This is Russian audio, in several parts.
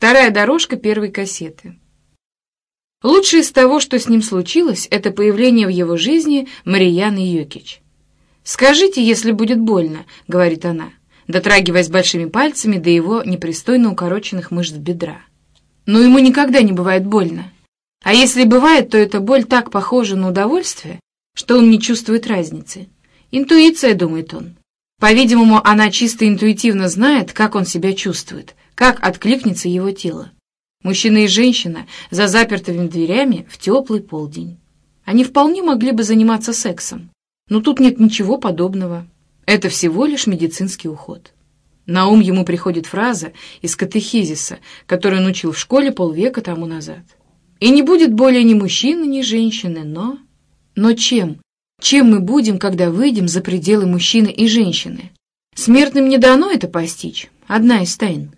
Вторая дорожка первой кассеты. Лучшее из того, что с ним случилось, это появление в его жизни Марияны Йокич. «Скажите, если будет больно», — говорит она, дотрагиваясь большими пальцами до его непристойно укороченных мышц бедра. Но ему никогда не бывает больно. А если бывает, то эта боль так похожа на удовольствие, что он не чувствует разницы. Интуиция, думает он. По-видимому, она чисто интуитивно знает, как он себя чувствует, как откликнется его тело. Мужчина и женщина за запертыми дверями в теплый полдень. Они вполне могли бы заниматься сексом, но тут нет ничего подобного. Это всего лишь медицинский уход. На ум ему приходит фраза из катехизиса, которую он учил в школе полвека тому назад. «И не будет более ни мужчины, ни женщины, но...» Но чем? Чем мы будем, когда выйдем за пределы мужчины и женщины? Смертным не дано это постичь. Одна из тайн.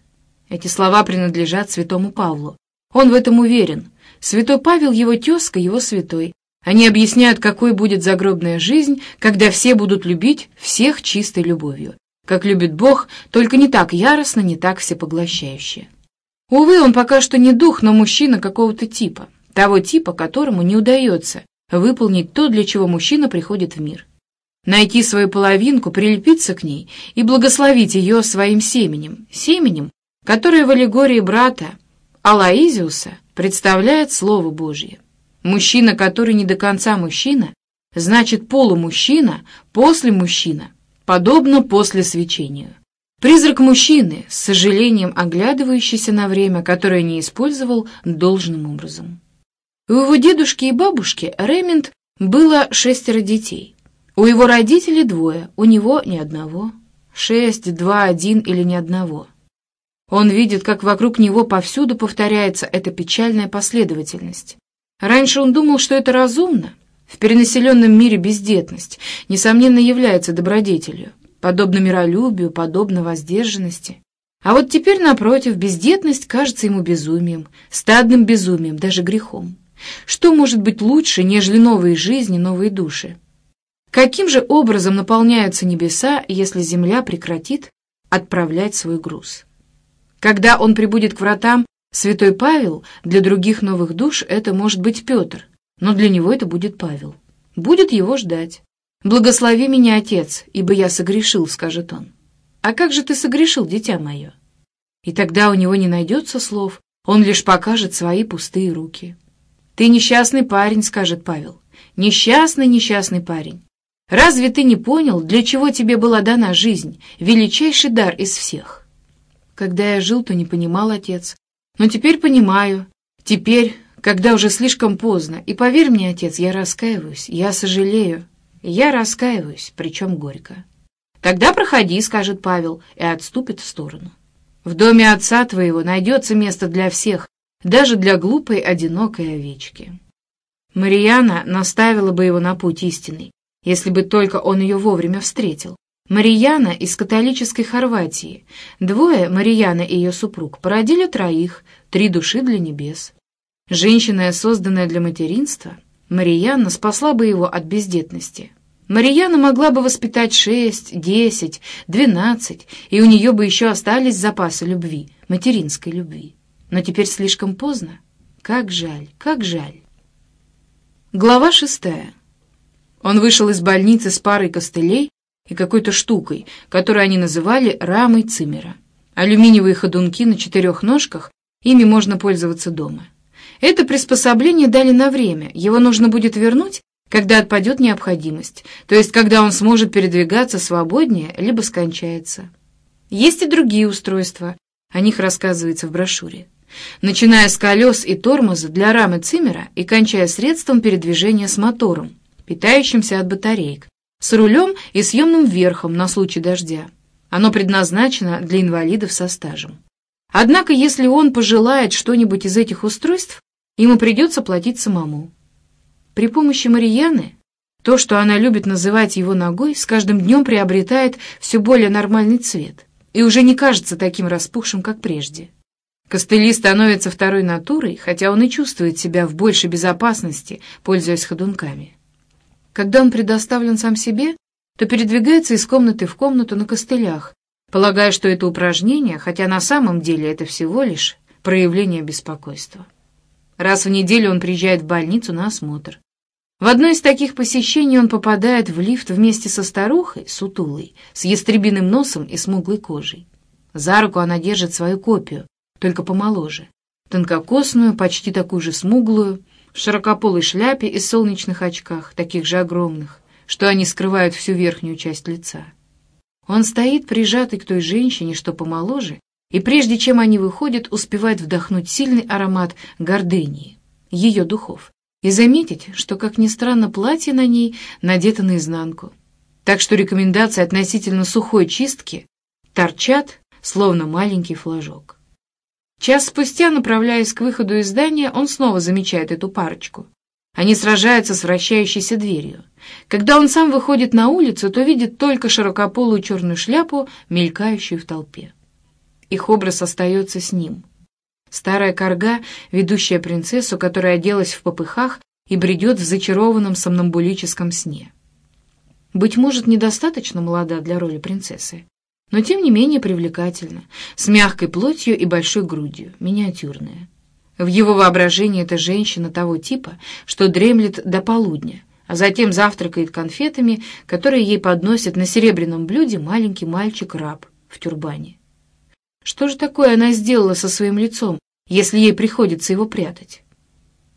Эти слова принадлежат святому Павлу. Он в этом уверен. Святой Павел — его тезка, его святой. Они объясняют, какой будет загробная жизнь, когда все будут любить всех чистой любовью как любит Бог, только не так яростно, не так всепоглощающе. Увы, он пока что не дух, но мужчина какого-то типа, того типа, которому не удается выполнить то, для чего мужчина приходит в мир. Найти свою половинку, прилепиться к ней и благословить ее своим семенем, семенем, которое в аллегории брата Алаизиуса представляет Слово Божье. Мужчина, который не до конца мужчина, значит полумужчина, после мужчина — подобно после свечению. Призрак мужчины, с сожалением оглядывающийся на время, которое не использовал должным образом. У его дедушки и бабушки Ремент было шестеро детей. У его родителей двое, у него ни одного. Шесть, два, один или ни одного. Он видит, как вокруг него повсюду повторяется эта печальная последовательность. Раньше он думал, что это разумно, в перенаселенном мире бездетность, несомненно, является добродетелью, подобно миролюбию, подобно воздержанности. А вот теперь, напротив, бездетность кажется ему безумием, стадным безумием, даже грехом. Что может быть лучше, нежели новые жизни, новые души? Каким же образом наполняются небеса, если земля прекратит отправлять свой груз? Когда он прибудет к вратам, святой Павел, для других новых душ это может быть Петр, но для него это будет Павел. Будет его ждать. «Благослови меня, Отец, ибо я согрешил», — скажет он. «А как же ты согрешил, дитя мое?» И тогда у него не найдется слов, он лишь покажет свои пустые руки. «Ты несчастный парень», — скажет Павел. «Несчастный, несчастный парень. Разве ты не понял, для чего тебе была дана жизнь, величайший дар из всех?» Когда я жил, то не понимал, отец. Но теперь понимаю. Теперь, когда уже слишком поздно. И поверь мне, отец, я раскаиваюсь, я сожалею. Я раскаиваюсь, причем горько. «Тогда проходи», — скажет Павел, и отступит в сторону. «В доме отца твоего найдется место для всех, даже для глупой, одинокой овечки». Марияна наставила бы его на путь истинный, если бы только он ее вовремя встретил. Марияна из католической Хорватии. Двое, Марияна и ее супруг, породили троих, три души для небес. Женщина, созданная для материнства, Марияна спасла бы его от бездетности. Марияна могла бы воспитать шесть, десять, двенадцать, и у нее бы еще остались запасы любви, материнской любви. Но теперь слишком поздно. Как жаль, как жаль. Глава шестая. Он вышел из больницы с парой костылей и какой-то штукой, которую они называли рамой цимера. Алюминиевые ходунки на четырех ножках, ими можно пользоваться дома. Это приспособление дали на время, его нужно будет вернуть, когда отпадет необходимость, то есть когда он сможет передвигаться свободнее, либо скончается. Есть и другие устройства, о них рассказывается в брошюре. Начиная с колес и тормоза для рамы циммера и кончая средством передвижения с мотором, питающимся от батареек, с рулем и съемным верхом на случай дождя. Оно предназначено для инвалидов со стажем. Однако, если он пожелает что-нибудь из этих устройств, ему придется платить самому. При помощи Марияны то, что она любит называть его ногой, с каждым днем приобретает все более нормальный цвет и уже не кажется таким распухшим, как прежде. Костыли становятся второй натурой, хотя он и чувствует себя в большей безопасности, пользуясь ходунками. Когда он предоставлен сам себе, то передвигается из комнаты в комнату на костылях, полагая, что это упражнение, хотя на самом деле это всего лишь проявление беспокойства. Раз в неделю он приезжает в больницу на осмотр. В одно из таких посещений он попадает в лифт вместе со старухой, сутулой, с ястребиным носом и смуглой кожей. За руку она держит свою копию, только помоложе. Тонкокосную, почти такую же смуглую, в широкополой шляпе и солнечных очках, таких же огромных, что они скрывают всю верхнюю часть лица. Он стоит, прижатый к той женщине, что помоложе, и прежде чем они выходят, успевает вдохнуть сильный аромат гордынии, ее духов, и заметить, что, как ни странно, платье на ней надето наизнанку. Так что рекомендации относительно сухой чистки торчат, словно маленький флажок. Час спустя, направляясь к выходу из здания, он снова замечает эту парочку. Они сражаются с вращающейся дверью. Когда он сам выходит на улицу, то видит только широкополую черную шляпу, мелькающую в толпе. Их образ остается с ним. Старая корга, ведущая принцессу, которая оделась в попыхах и бредет в зачарованном сомнамбулическом сне. Быть может, недостаточно молода для роли принцессы, но тем не менее привлекательна, с мягкой плотью и большой грудью, миниатюрная. В его воображении эта женщина того типа, что дремлет до полудня, а затем завтракает конфетами, которые ей подносит на серебряном блюде маленький мальчик-раб в тюрбане. Что же такое она сделала со своим лицом, если ей приходится его прятать?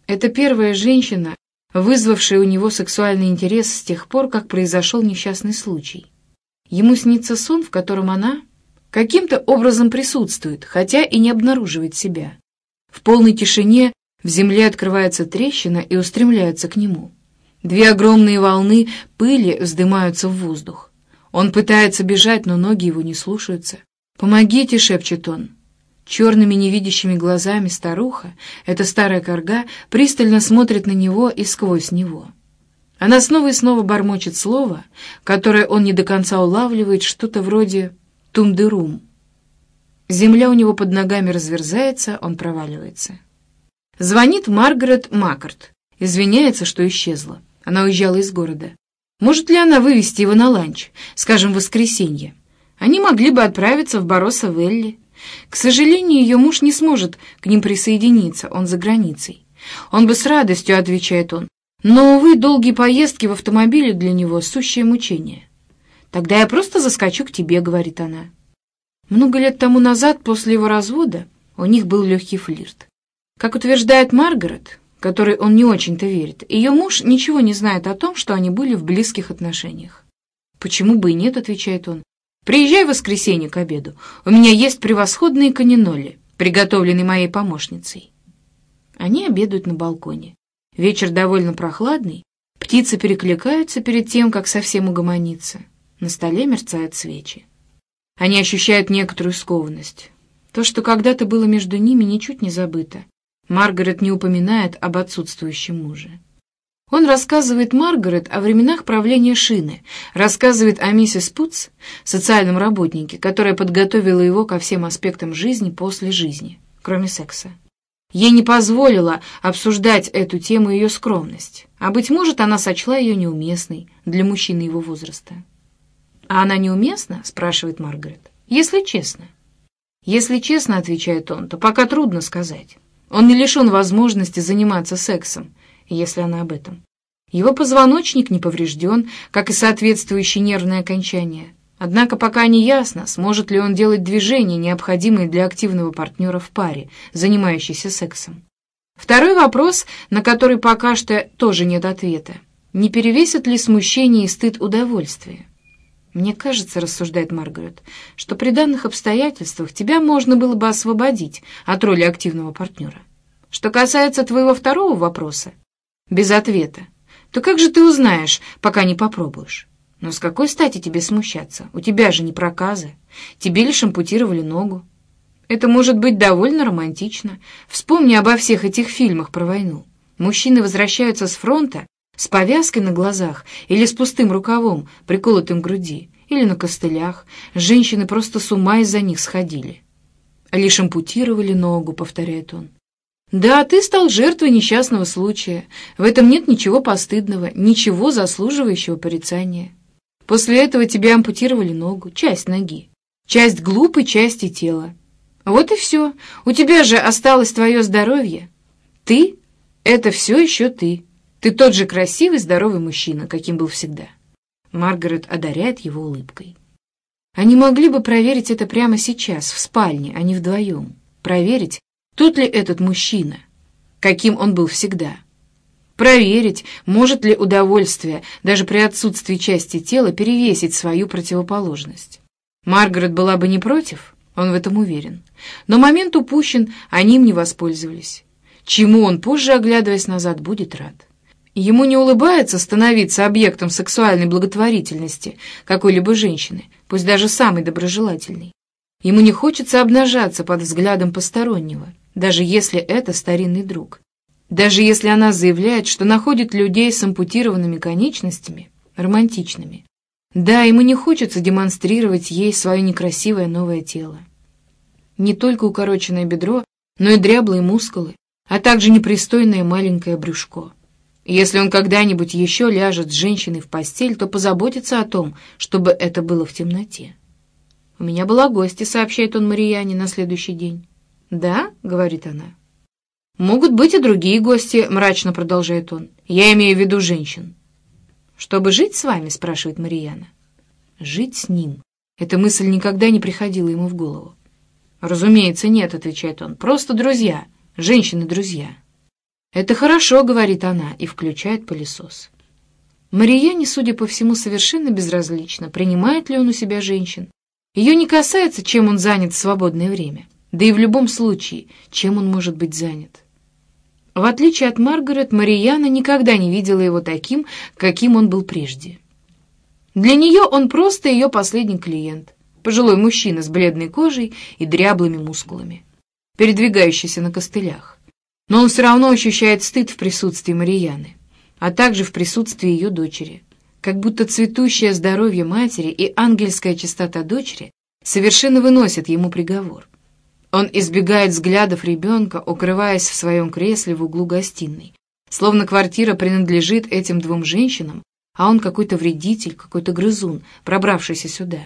Это первая женщина, вызвавшая у него сексуальный интерес с тех пор, как произошел несчастный случай. Ему снится сон, в котором она каким-то образом присутствует, хотя и не обнаруживает себя. В полной тишине в земле открывается трещина и устремляется к нему. Две огромные волны пыли вздымаются в воздух. Он пытается бежать, но ноги его не слушаются. «Помогите!» — шепчет он. Черными невидящими глазами старуха, эта старая корга, пристально смотрит на него и сквозь него. Она снова и снова бормочет слово, которое он не до конца улавливает, что-то вроде «тумдырум». Земля у него под ногами разверзается, он проваливается. Звонит Маргарет Маккарт. Извиняется, что исчезла. Она уезжала из города. Может ли она вывести его на ланч, скажем, в воскресенье? Они могли бы отправиться в Боросо-Велли. К сожалению, ее муж не сможет к ним присоединиться, он за границей. Он бы с радостью, отвечает он, но, увы, долгие поездки в автомобиле для него — сущее мучение. «Тогда я просто заскочу к тебе», — говорит она. Много лет тому назад, после его развода, у них был легкий флирт. Как утверждает Маргарет, которой он не очень-то верит, ее муж ничего не знает о том, что они были в близких отношениях. «Почему бы и нет?» — отвечает он. Приезжай в воскресенье к обеду. У меня есть превосходные каниноли, приготовленные моей помощницей. Они обедают на балконе. Вечер довольно прохладный. Птицы перекликаются перед тем, как совсем угомониться. На столе мерцают свечи. Они ощущают некоторую скованность. То, что когда-то было между ними, ничуть не забыто. Маргарет не упоминает об отсутствующем муже. Он рассказывает Маргарет о временах правления Шины, рассказывает о миссис Путс, социальном работнике, которая подготовила его ко всем аспектам жизни после жизни, кроме секса. Ей не позволила обсуждать эту тему ее скромность, а, быть может, она сочла ее неуместной для мужчины его возраста. «А она неуместна?» — спрашивает Маргарет. «Если честно». «Если честно», — отвечает он, — «то пока трудно сказать. Он не лишен возможности заниматься сексом, если она об этом. Его позвоночник не поврежден, как и соответствующее нервное окончание. Однако пока не ясно, сможет ли он делать движения, необходимые для активного партнера в паре, занимающейся сексом. Второй вопрос, на который пока что тоже нет ответа. Не перевесит ли смущение и стыд удовольствия? «Мне кажется, — рассуждает Маргарет, — что при данных обстоятельствах тебя можно было бы освободить от роли активного партнера. Что касается твоего второго вопроса, без ответа, то как же ты узнаешь, пока не попробуешь? Но с какой стати тебе смущаться? У тебя же не проказы. Тебе лишь ампутировали ногу. Это может быть довольно романтично. Вспомни обо всех этих фильмах про войну. Мужчины возвращаются с фронта с повязкой на глазах или с пустым рукавом, приколотым к груди, или на костылях. Женщины просто с ума из-за них сходили. Лишь ампутировали ногу, повторяет он. Да, ты стал жертвой несчастного случая. В этом нет ничего постыдного, ничего заслуживающего порицания. После этого тебе ампутировали ногу, часть ноги, часть глупой части тела. Вот и все. У тебя же осталось твое здоровье. Ты — это все еще ты. Ты тот же красивый, здоровый мужчина, каким был всегда. Маргарет одаряет его улыбкой. Они могли бы проверить это прямо сейчас, в спальне, а не вдвоем. Проверить, тот ли этот мужчина, каким он был всегда. Проверить, может ли удовольствие, даже при отсутствии части тела, перевесить свою противоположность. Маргарет была бы не против, он в этом уверен. Но момент упущен, они им не воспользовались. Чему он позже, оглядываясь назад, будет рад. Ему не улыбается становиться объектом сексуальной благотворительности какой-либо женщины, пусть даже самой доброжелательной. Ему не хочется обнажаться под взглядом постороннего, даже если это старинный друг. Даже если она заявляет, что находит людей с ампутированными конечностями романтичными. Да, ему не хочется демонстрировать ей свое некрасивое новое тело. Не только укороченное бедро, но и дряблые мускулы, а также непристойное маленькое брюшко. Если он когда-нибудь еще ляжет с женщиной в постель, то позаботится о том, чтобы это было в темноте. «У меня была гостья», — сообщает он Марияне на следующий день. «Да?» — говорит она. «Могут быть и другие гости», — мрачно продолжает он. «Я имею в виду женщин». «Чтобы жить с вами?» — спрашивает Марияна. «Жить с ним». Эта мысль никогда не приходила ему в голову. «Разумеется, нет», — отвечает он. «Просто друзья. Женщины-друзья». «Это хорошо», — говорит она и включает пылесос. Марияне, судя по всему, совершенно безразлично, принимает ли он у себя женщин. Ее не касается, чем он занят в свободное время. Да и в любом случае, чем он может быть занят. В отличие от Маргарет, Марияна никогда не видела его таким, каким он был прежде. Для нее он просто ее последний клиент, пожилой мужчина с бледной кожей и дряблыми мускулами, передвигающийся на костылях. Но он все равно ощущает стыд в присутствии Марияны, а также в присутствии ее дочери. Как будто цветущее здоровье матери и ангельская чистота дочери совершенно выносят ему приговор. Он избегает взглядов ребенка, укрываясь в своем кресле в углу гостиной, словно квартира принадлежит этим двум женщинам, а он какой-то вредитель, какой-то грызун, пробравшийся сюда.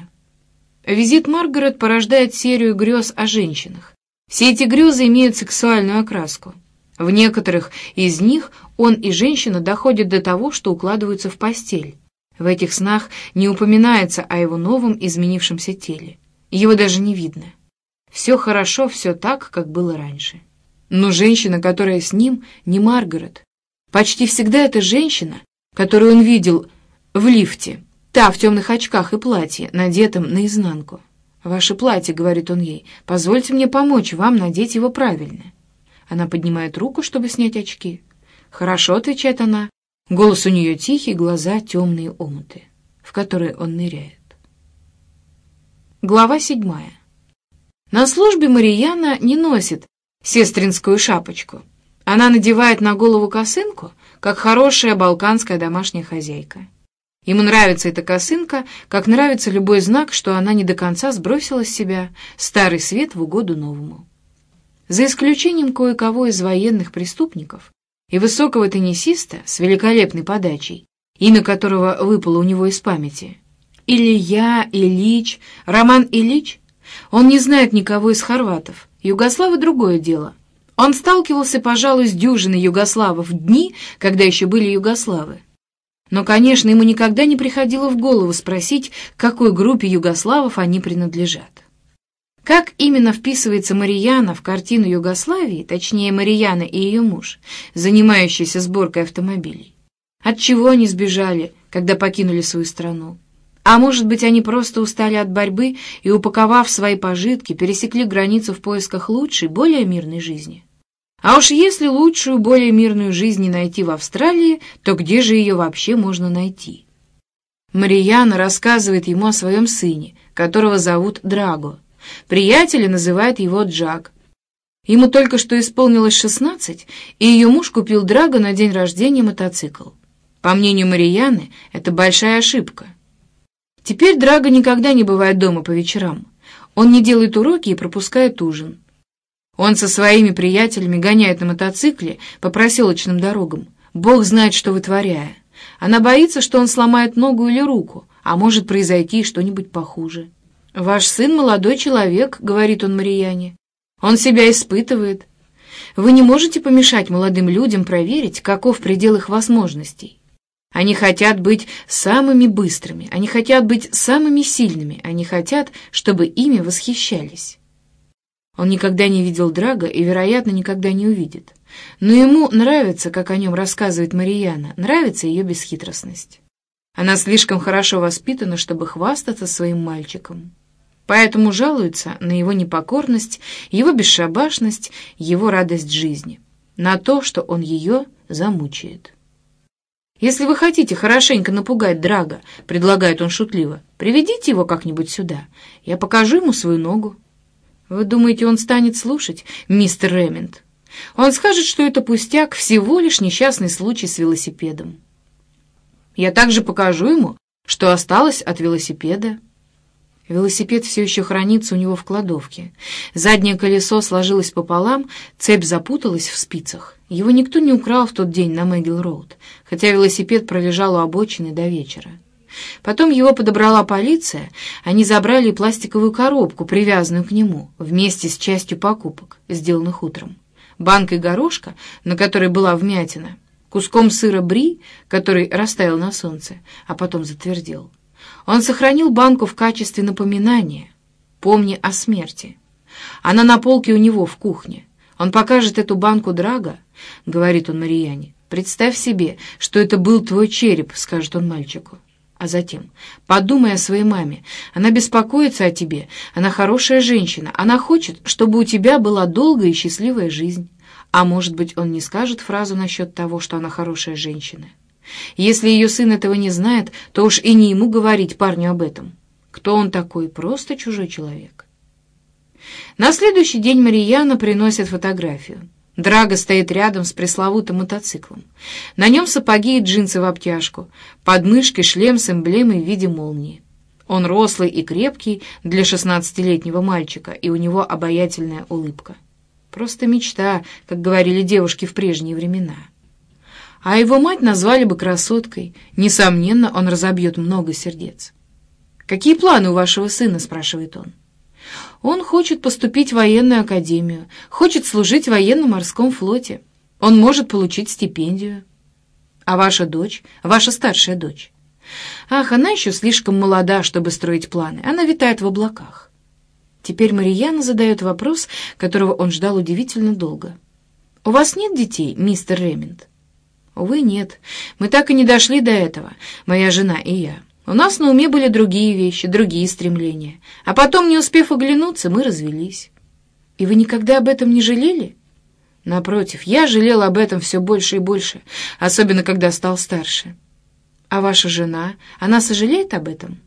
Визит Маргарет порождает серию грез о женщинах. Все эти грезы имеют сексуальную окраску. В некоторых из них он и женщина доходят до того, что укладываются в постель. В этих снах не упоминается о его новом изменившемся теле. Его даже не видно. Все хорошо, все так, как было раньше. Но женщина, которая с ним, не Маргарет. Почти всегда это женщина, которую он видел в лифте, та в темных очках и платье, надетом наизнанку. «Ваше платье», — говорит он ей, — «позвольте мне помочь вам надеть его правильно». Она поднимает руку, чтобы снять очки. «Хорошо», — отвечает она. Голос у нее тихий, глаза темные омуты, в которые он ныряет. Глава седьмая. На службе Марияна не носит сестринскую шапочку. Она надевает на голову косынку, как хорошая балканская домашняя хозяйка. Ему нравится эта косынка, как нравится любой знак, что она не до конца сбросила с себя старый свет в угоду новому за исключением кое-кого из военных преступников и высокого теннисиста с великолепной подачей, имя которого выпало у него из памяти. Илья, Ильич, Роман Ильич. Он не знает никого из хорватов. Югославы — другое дело. Он сталкивался, пожалуй, с дюжиной югославов в дни, когда еще были югославы. Но, конечно, ему никогда не приходило в голову спросить, к какой группе югославов они принадлежат. Как именно вписывается Марияна в картину Югославии, точнее Марияна и ее муж, занимающиеся сборкой автомобилей? От чего они сбежали, когда покинули свою страну? А может быть, они просто устали от борьбы и, упаковав свои пожитки, пересекли границу в поисках лучшей, более мирной жизни? А уж если лучшую, более мирную жизнь не найти в Австралии, то где же ее вообще можно найти? Марияна рассказывает ему о своем сыне, которого зовут Драго. Приятели называют его Джак. Ему только что исполнилось шестнадцать, и ее муж купил Драго на день рождения мотоцикл. По мнению Марияны, это большая ошибка. Теперь Драго никогда не бывает дома по вечерам. Он не делает уроки и пропускает ужин. Он со своими приятелями гоняет на мотоцикле по проселочным дорогам. Бог знает, что вытворяя. Она боится, что он сломает ногу или руку, а может произойти что-нибудь похуже. «Ваш сын молодой человек», — говорит он Марияне. Он себя испытывает. Вы не можете помешать молодым людям проверить, каков предел их возможностей. Они хотят быть самыми быстрыми, они хотят быть самыми сильными, они хотят, чтобы ими восхищались. Он никогда не видел Драга и, вероятно, никогда не увидит. Но ему нравится, как о нем рассказывает Марияна, нравится ее бесхитростность. Она слишком хорошо воспитана, чтобы хвастаться своим мальчиком. Поэтому жалуется на его непокорность, его бесшабашность, его радость жизни, на то, что он ее замучает. «Если вы хотите хорошенько напугать Драга, — предлагает он шутливо, — приведите его как-нибудь сюда. Я покажу ему свою ногу». «Вы думаете, он станет слушать, мистер Ремент?» Он скажет, что это пустяк, всего лишь несчастный случай с велосипедом. Я также покажу ему, что осталось от велосипеда. Велосипед все еще хранится у него в кладовке. Заднее колесо сложилось пополам, цепь запуталась в спицах. Его никто не украл в тот день на Мэггил-Роуд, хотя велосипед пролежал у обочины до вечера. Потом его подобрала полиция, они забрали пластиковую коробку, привязанную к нему, вместе с частью покупок, сделанных утром банкой горошка, на которой была вмятина, куском сыра бри, который растаял на солнце, а потом затвердел. Он сохранил банку в качестве напоминания. «Помни о смерти». Она на полке у него в кухне. Он покажет эту банку Драга, — говорит он Марияне. «Представь себе, что это был твой череп», — скажет он мальчику. А затем, подумай о своей маме. Она беспокоится о тебе. Она хорошая женщина. Она хочет, чтобы у тебя была долгая и счастливая жизнь. А может быть, он не скажет фразу насчет того, что она хорошая женщина. Если ее сын этого не знает, то уж и не ему говорить парню об этом. Кто он такой? Просто чужой человек. На следующий день Марияна приносит фотографию. Драго стоит рядом с пресловутым мотоциклом. На нем сапоги и джинсы в обтяжку, под мышкой шлем с эмблемой в виде молнии. Он рослый и крепкий для шестнадцатилетнего мальчика, и у него обаятельная улыбка. Просто мечта, как говорили девушки в прежние времена. А его мать назвали бы красоткой. Несомненно, он разобьет много сердец. «Какие планы у вашего сына?» — спрашивает он. Он хочет поступить в военную академию, хочет служить в военно-морском флоте. Он может получить стипендию. А ваша дочь, ваша старшая дочь? Ах, она еще слишком молода, чтобы строить планы. Она витает в облаках. Теперь Марияна задает вопрос, которого он ждал удивительно долго. «У вас нет детей, мистер Реминд?» «Увы, нет. Мы так и не дошли до этого, моя жена и я». У нас на уме были другие вещи, другие стремления. А потом, не успев оглянуться, мы развелись. И вы никогда об этом не жалели? Напротив, я жалел об этом все больше и больше, особенно когда стал старше. А ваша жена, она сожалеет об этом?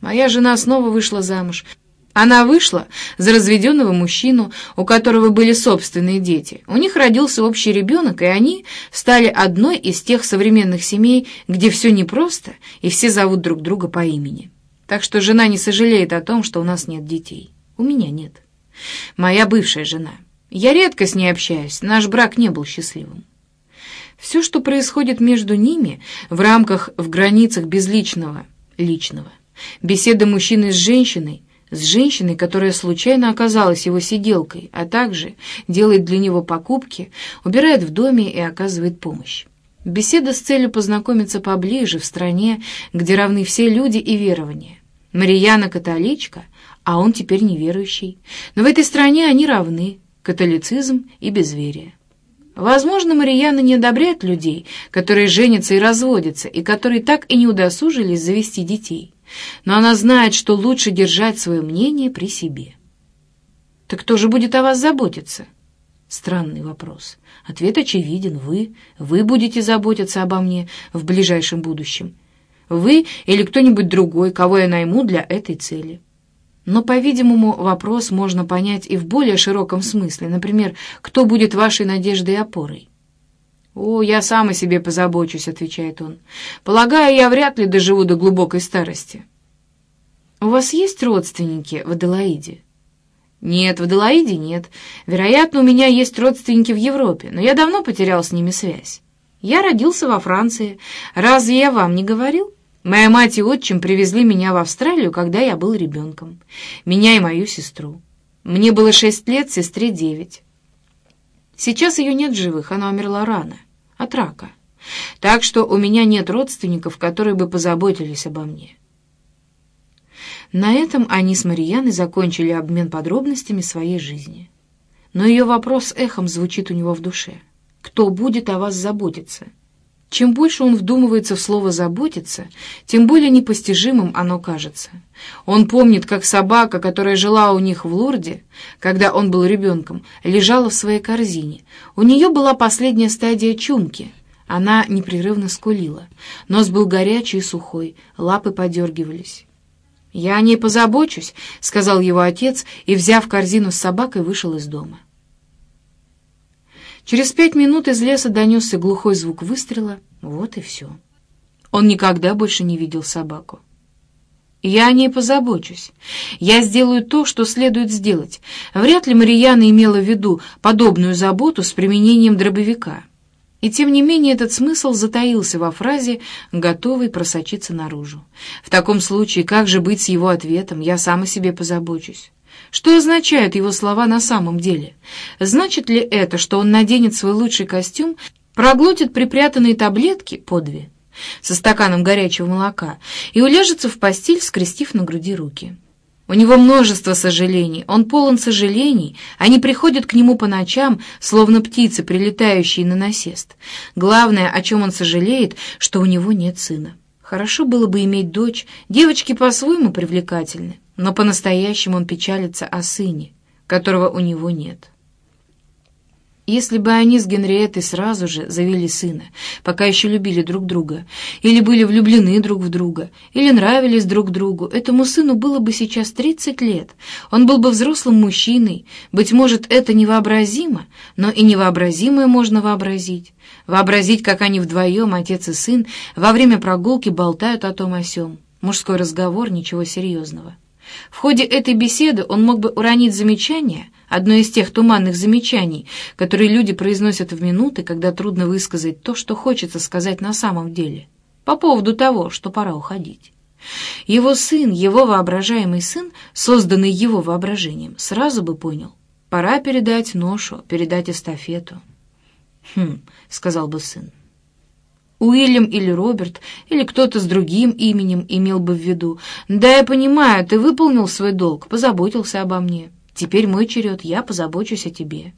Моя жена снова вышла замуж, она вышла за разведенного мужчину, у которого были собственные дети. У них родился общий ребенок, и они стали одной из тех современных семей, где все непросто, и все зовут друг друга по имени. Так что жена не сожалеет о том, что у нас нет детей. У меня нет. Моя бывшая жена. Я редко с ней общаюсь, наш брак не был счастливым. Все, что происходит между ними, в рамках, в границах безличного, личного. Беседа мужчины с женщиной, с женщиной, которая случайно оказалась его сиделкой, а также делает для него покупки, убирает в доме и оказывает помощь. Беседа с целью познакомиться поближе в стране, где равны все люди и верования. Марияна католичка, а он теперь неверующий. Но в этой стране они равны — католицизм и безверие. Возможно, Марияна не одобряет людей, которые женятся и разводятся, и которые так и не удосужились завести детей но она знает, что лучше держать свое мнение при себе. Так кто же будет о вас заботиться? Странный вопрос. Ответ очевиден. Вы. Вы будете заботиться обо мне в ближайшем будущем. Вы или кто-нибудь другой, кого я найму для этой цели. Но, по-видимому, вопрос можно понять и в более широком смысле. Например, кто будет вашей надеждой и опорой? «О, я сам о себе позабочусь», — отвечает он. «Полагаю, я вряд ли доживу до глубокой старости». «У вас есть родственники в Аделаиде?» «Нет, в Аделаиде нет. Вероятно, у меня есть родственники в Европе, но я давно потерял с ними связь. Я родился во Франции. Разве я вам не говорил? Моя мать и отчим привезли меня в Австралию, когда я был ребенком. Меня и мою сестру. Мне было шесть лет, сестре девять. Сейчас ее нет живых, она умерла рано, от рака. Так что у меня нет родственников, которые бы позаботились обо мне. На этом они с Марьяной закончили обмен подробностями своей жизни. Но ее вопрос эхом звучит у него в душе. «Кто будет о вас заботиться?» Чем больше он вдумывается в слово «заботиться», тем более непостижимым оно кажется. Он помнит, как собака, которая жила у них в Лурде, когда он был ребенком, лежала в своей корзине. У нее была последняя стадия чумки. Она непрерывно скулила. Нос был горячий и сухой, лапы подергивались. «Я о ней позабочусь», — сказал его отец и, взяв корзину с собакой, вышел из дома. Через пять минут из леса донесся глухой звук выстрела. Вот и все. Он никогда больше не видел собаку. «Я о ней позабочусь. Я сделаю то, что следует сделать. Вряд ли Марияна имела в виду подобную заботу с применением дробовика». И тем не менее этот смысл затаился во фразе, готовый просочиться наружу. В таком случае, как же быть с его ответом «я сам о себе позабочусь»? Что означают его слова на самом деле? Значит ли это, что он наденет свой лучший костюм, проглотит припрятанные таблетки по две со стаканом горячего молока и уляжется в постель, скрестив на груди руки? У него множество сожалений, он полон сожалений, они приходят к нему по ночам, словно птицы, прилетающие на насест. Главное, о чем он сожалеет, что у него нет сына. Хорошо было бы иметь дочь, девочки по-своему привлекательны но по-настоящему он печалится о сыне, которого у него нет. Если бы они с Генриеттой сразу же завели сына, пока еще любили друг друга, или были влюблены друг в друга, или нравились друг другу, этому сыну было бы сейчас 30 лет, он был бы взрослым мужчиной, быть может, это невообразимо, но и невообразимое можно вообразить. Вообразить, как они вдвоем, отец и сын, во время прогулки болтают о том о сём. Мужской разговор, ничего серьезного. В ходе этой беседы он мог бы уронить замечание, одно из тех туманных замечаний, которые люди произносят в минуты, когда трудно высказать то, что хочется сказать на самом деле, по поводу того, что пора уходить. Его сын, его воображаемый сын, созданный его воображением, сразу бы понял, пора передать ношу, передать эстафету. «Хм», — сказал бы сын, Уильям или Роберт, или кто-то с другим именем имел бы в виду. «Да, я понимаю, ты выполнил свой долг, позаботился обо мне. Теперь мой черед, я позабочусь о тебе».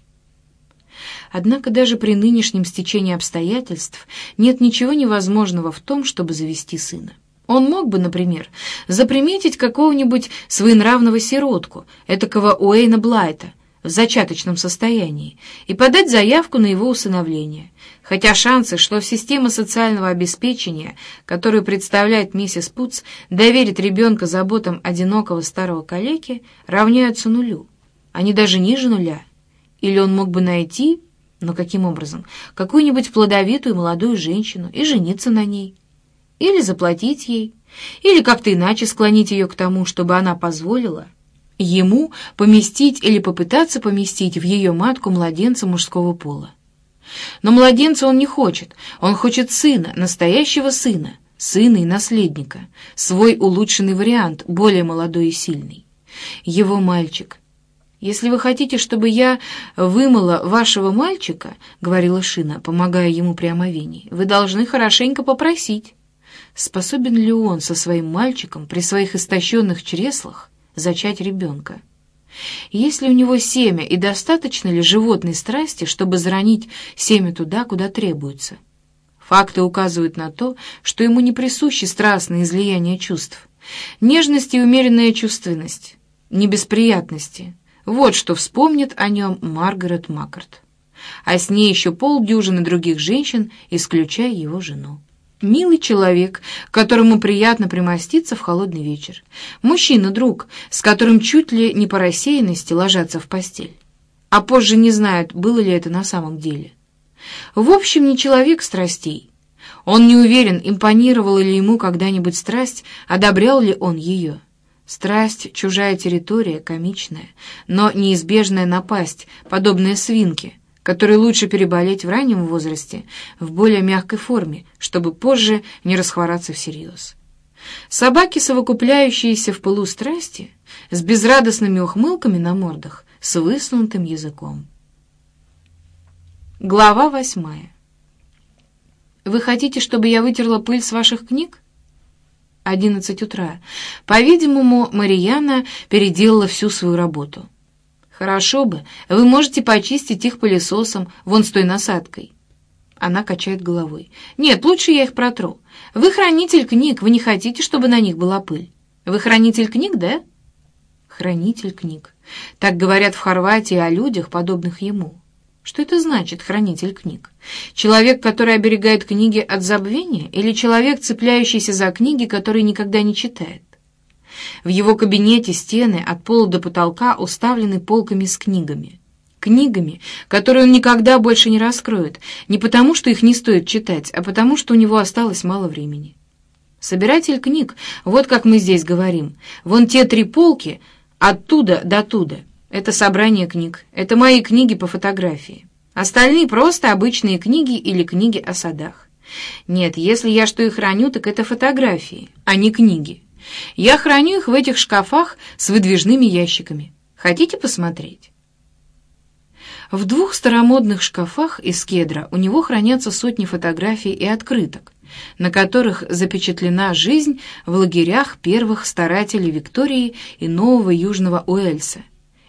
Однако даже при нынешнем стечении обстоятельств нет ничего невозможного в том, чтобы завести сына. Он мог бы, например, заприметить какого-нибудь своенравного сиротку, этакого Уэйна Блайта, в зачаточном состоянии и подать заявку на его усыновление, хотя шансы, что система социального обеспечения, которую представляет миссис Путц, доверит ребенка заботам одинокого старого калеки, равняются нулю. Они даже ниже нуля. Или он мог бы найти, но каким образом, какую-нибудь плодовитую молодую женщину и жениться на ней. Или заплатить ей, или как-то иначе склонить ее к тому, чтобы она позволила ему поместить или попытаться поместить в ее матку младенца мужского пола. Но младенца он не хочет, он хочет сына, настоящего сына, сына и наследника, свой улучшенный вариант, более молодой и сильный. Его мальчик. «Если вы хотите, чтобы я вымыла вашего мальчика, — говорила Шина, помогая ему при омовении, — вы должны хорошенько попросить, способен ли он со своим мальчиком при своих истощенных чреслах зачать ребенка. Есть ли у него семя и достаточно ли животной страсти, чтобы заронить семя туда, куда требуется? Факты указывают на то, что ему не присущи страстные излияния чувств. Нежность и умеренная чувственность, не бесприятности. Вот что вспомнит о нем Маргарет Маккарт. А с ней еще полдюжины других женщин, исключая его жену. Милый человек, которому приятно примоститься в холодный вечер. Мужчина-друг, с которым чуть ли не по рассеянности ложатся в постель. А позже не знают, было ли это на самом деле. В общем, не человек страстей. Он не уверен, импонировала ли ему когда-нибудь страсть, одобрял ли он ее. Страсть — чужая территория, комичная, но неизбежная напасть, подобная свинке, который лучше переболеть в раннем возрасте в более мягкой форме, чтобы позже не расхвораться всерьез. Собаки, совокупляющиеся в полустрасти, с безрадостными ухмылками на мордах, с высунутым языком. Глава восьмая. «Вы хотите, чтобы я вытерла пыль с ваших книг?» Одиннадцать утра. По-видимому, Марияна переделала всю свою работу. «Хорошо бы. Вы можете почистить их пылесосом, вон с той насадкой». Она качает головой. «Нет, лучше я их протру. Вы хранитель книг, вы не хотите, чтобы на них была пыль? Вы хранитель книг, да?» «Хранитель книг». Так говорят в Хорватии о людях, подобных ему. Что это значит, хранитель книг? Человек, который оберегает книги от забвения, или человек, цепляющийся за книги, которые никогда не читает? В его кабинете стены от пола до потолка уставлены полками с книгами книгами, которые он никогда больше не раскроет, не потому, что их не стоит читать, а потому, что у него осталось мало времени. Собиратель книг, вот как мы здесь говорим, вон те три полки, оттуда до туда. Это собрание книг, это мои книги по фотографии. Остальные просто обычные книги или книги о садах. Нет, если я что и храню, так это фотографии, а не книги. Я храню их в этих шкафах с выдвижными ящиками. Хотите посмотреть? В двух старомодных шкафах из кедра у него хранятся сотни фотографий и открыток, на которых запечатлена жизнь в лагерях первых старателей Виктории и Нового Южного Уэльса.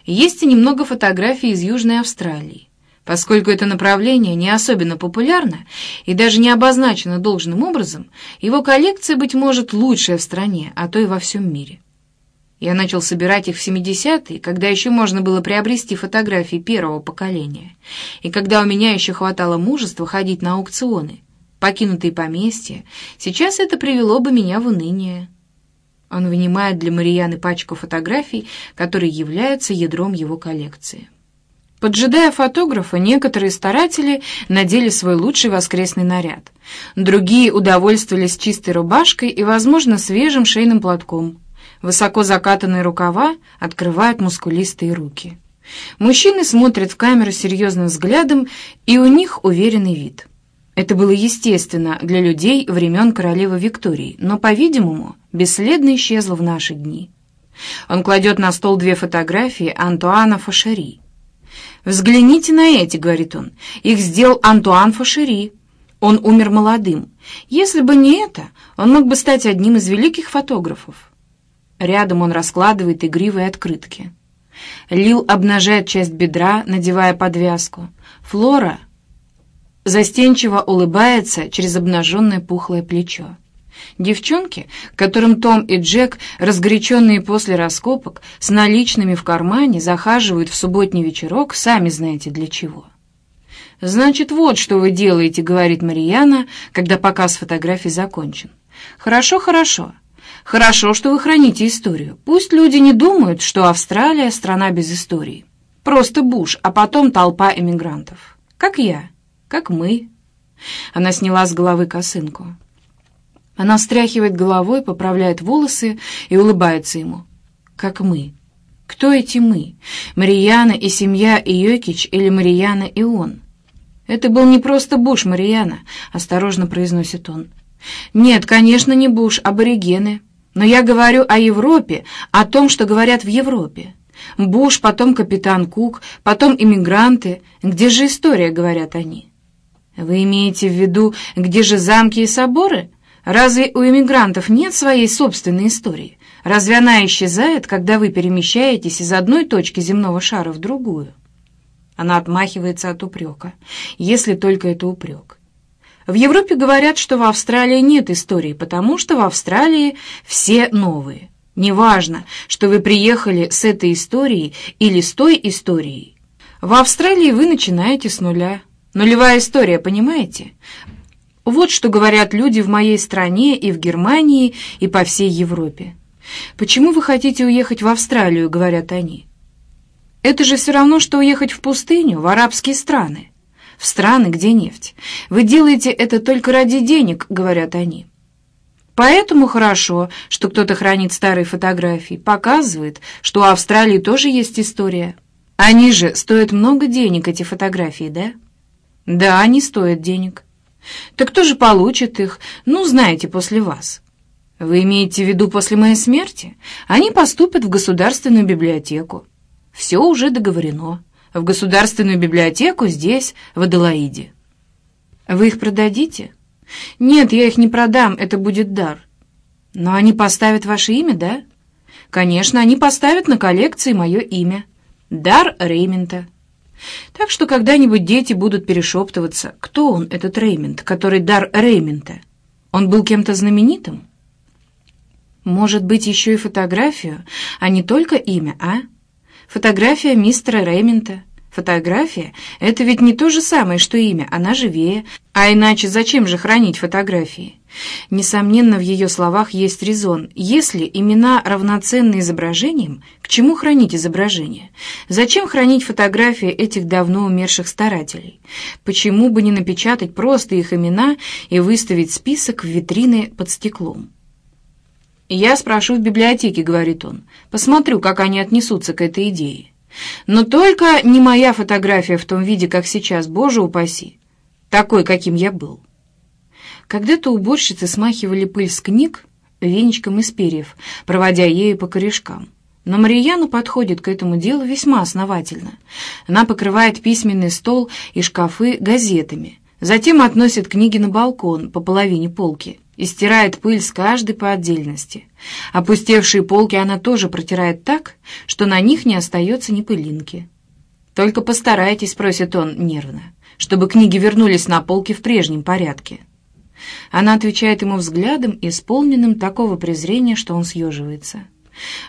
Есть и немного фотографий из Южной Австралии. Поскольку это направление не особенно популярно и даже не обозначено должным образом, его коллекция, быть может, лучшая в стране, а то и во всем мире. Я начал собирать их в 70-е, когда еще можно было приобрести фотографии первого поколения, и когда у меня еще хватало мужества ходить на аукционы, покинутые поместья, сейчас это привело бы меня в уныние. Он вынимает для Марияны пачку фотографий, которые являются ядром его коллекции. Поджидая фотографа, некоторые старатели надели свой лучший воскресный наряд. Другие удовольствовались чистой рубашкой и, возможно, свежим шейным платком. Высоко закатанные рукава открывают мускулистые руки. Мужчины смотрят в камеру серьезным взглядом, и у них уверенный вид. Это было естественно для людей времен королевы Виктории, но, по-видимому, бесследно исчезло в наши дни. Он кладет на стол две фотографии Антуана Фашери. «Взгляните на эти», — говорит он. «Их сделал Антуан Фашери. Он умер молодым. Если бы не это, он мог бы стать одним из великих фотографов». Рядом он раскладывает игривые открытки. Лил обнажает часть бедра, надевая подвязку. Флора застенчиво улыбается через обнаженное пухлое плечо. Девчонки, которым Том и Джек, разгоряченные после раскопок, с наличными в кармане, захаживают в субботний вечерок, сами знаете для чего. «Значит, вот что вы делаете», — говорит Марияна, когда показ фотографий закончен. «Хорошо, хорошо. Хорошо, что вы храните историю. Пусть люди не думают, что Австралия — страна без истории. Просто Буш, а потом толпа эмигрантов. Как я, как мы. Она сняла с головы косынку. Она встряхивает головой, поправляет волосы и улыбается ему. Как мы. Кто эти мы? Марияна и семья Иокич или Марияна и он? Это был не просто Буш, Марияна, осторожно произносит он. Нет, конечно, не Буш, аборигены. Но я говорю о Европе, о том, что говорят в Европе. Буш, потом капитан Кук, потом иммигранты. Где же история, говорят они? Вы имеете в виду, где же замки и соборы? Разве у иммигрантов нет своей собственной истории? Разве она исчезает, когда вы перемещаетесь из одной точки земного шара в другую? Она отмахивается от упрека, если только это упрек. В Европе говорят, что в Австралии нет истории, потому что в Австралии все новые. Неважно, что вы приехали с этой историей или с той историей. В Австралии вы начинаете с нуля. Нулевая история, понимаете? Вот что говорят люди в моей стране и в Германии, и по всей Европе. «Почему вы хотите уехать в Австралию?» — говорят они. «Это же все равно, что уехать в пустыню, в арабские страны в страны, где нефть. Вы делаете это только ради денег, говорят они. Поэтому хорошо, что кто-то хранит старые фотографии, показывает, что у Австралии тоже есть история. Они же стоят много денег, эти фотографии, да? Да, они стоят денег. Так кто же получит их, ну, знаете, после вас? Вы имеете в виду после моей смерти? Они поступят в государственную библиотеку. Все уже договорено. В государственную библиотеку здесь, в Аделаиде. Вы их продадите? Нет, я их не продам, это будет дар. Но они поставят ваше имя, да? Конечно, они поставят на коллекции мое имя. Дар Реймента. Так что когда-нибудь дети будут перешептываться, кто он, этот Реймент, который дар Реймента. Он был кем-то знаменитым? Может быть, еще и фотографию, а не только имя, а? Фотография мистера Реминта. Фотография — это ведь не то же самое, что имя, она живее. А иначе зачем же хранить фотографии? Несомненно, в ее словах есть резон. Если имена равноценны изображениям, к чему хранить изображения? Зачем хранить фотографии этих давно умерших старателей? Почему бы не напечатать просто их имена и выставить список в витрины под стеклом? «Я спрошу в библиотеке», — говорит он. «Посмотрю, как они отнесутся к этой идее. Но только не моя фотография в том виде, как сейчас, боже упаси, такой, каким я был». Когда-то уборщицы смахивали пыль с книг веничком из перьев, проводя ею по корешкам. Но Марияна подходит к этому делу весьма основательно. Она покрывает письменный стол и шкафы газетами, затем относит книги на балкон по половине полки и стирает пыль с каждой по отдельности. Опустевшие полки она тоже протирает так, что на них не остается ни пылинки. «Только постарайтесь», — просит он нервно, «чтобы книги вернулись на полки в прежнем порядке». Она отвечает ему взглядом, исполненным такого презрения, что он съеживается.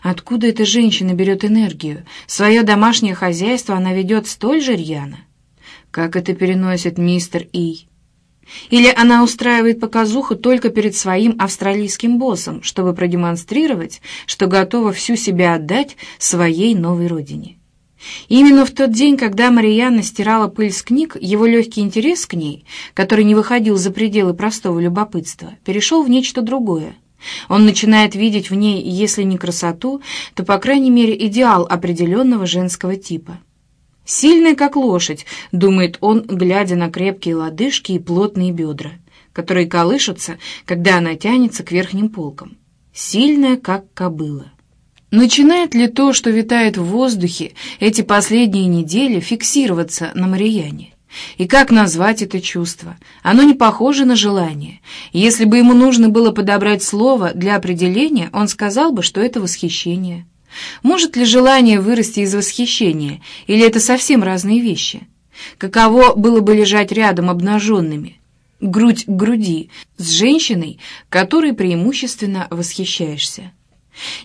Откуда эта женщина берет энергию? Свое домашнее хозяйство она ведет столь же рьяно. Как это переносит мистер И? Или она устраивает показуху только перед своим австралийским боссом, чтобы продемонстрировать, что готова всю себя отдать своей новой родине. Именно в тот день, когда Марияна стирала пыль с книг, его легкий интерес к ней, который не выходил за пределы простого любопытства, перешел в нечто другое. Он начинает видеть в ней, если не красоту, то, по крайней мере, идеал определенного женского типа. Сильная, как лошадь, думает он, глядя на крепкие лодыжки и плотные бедра, которые колышутся, когда она тянется к верхним полкам. Сильная, как кобыла. Начинает ли то, что витает в воздухе эти последние недели, фиксироваться на Марияне? И как назвать это чувство? Оно не похоже на желание. Если бы ему нужно было подобрать слово для определения, он сказал бы, что это восхищение. Может ли желание вырасти из восхищения, или это совсем разные вещи? Каково было бы лежать рядом обнаженными, грудь к груди, с женщиной, которой преимущественно восхищаешься?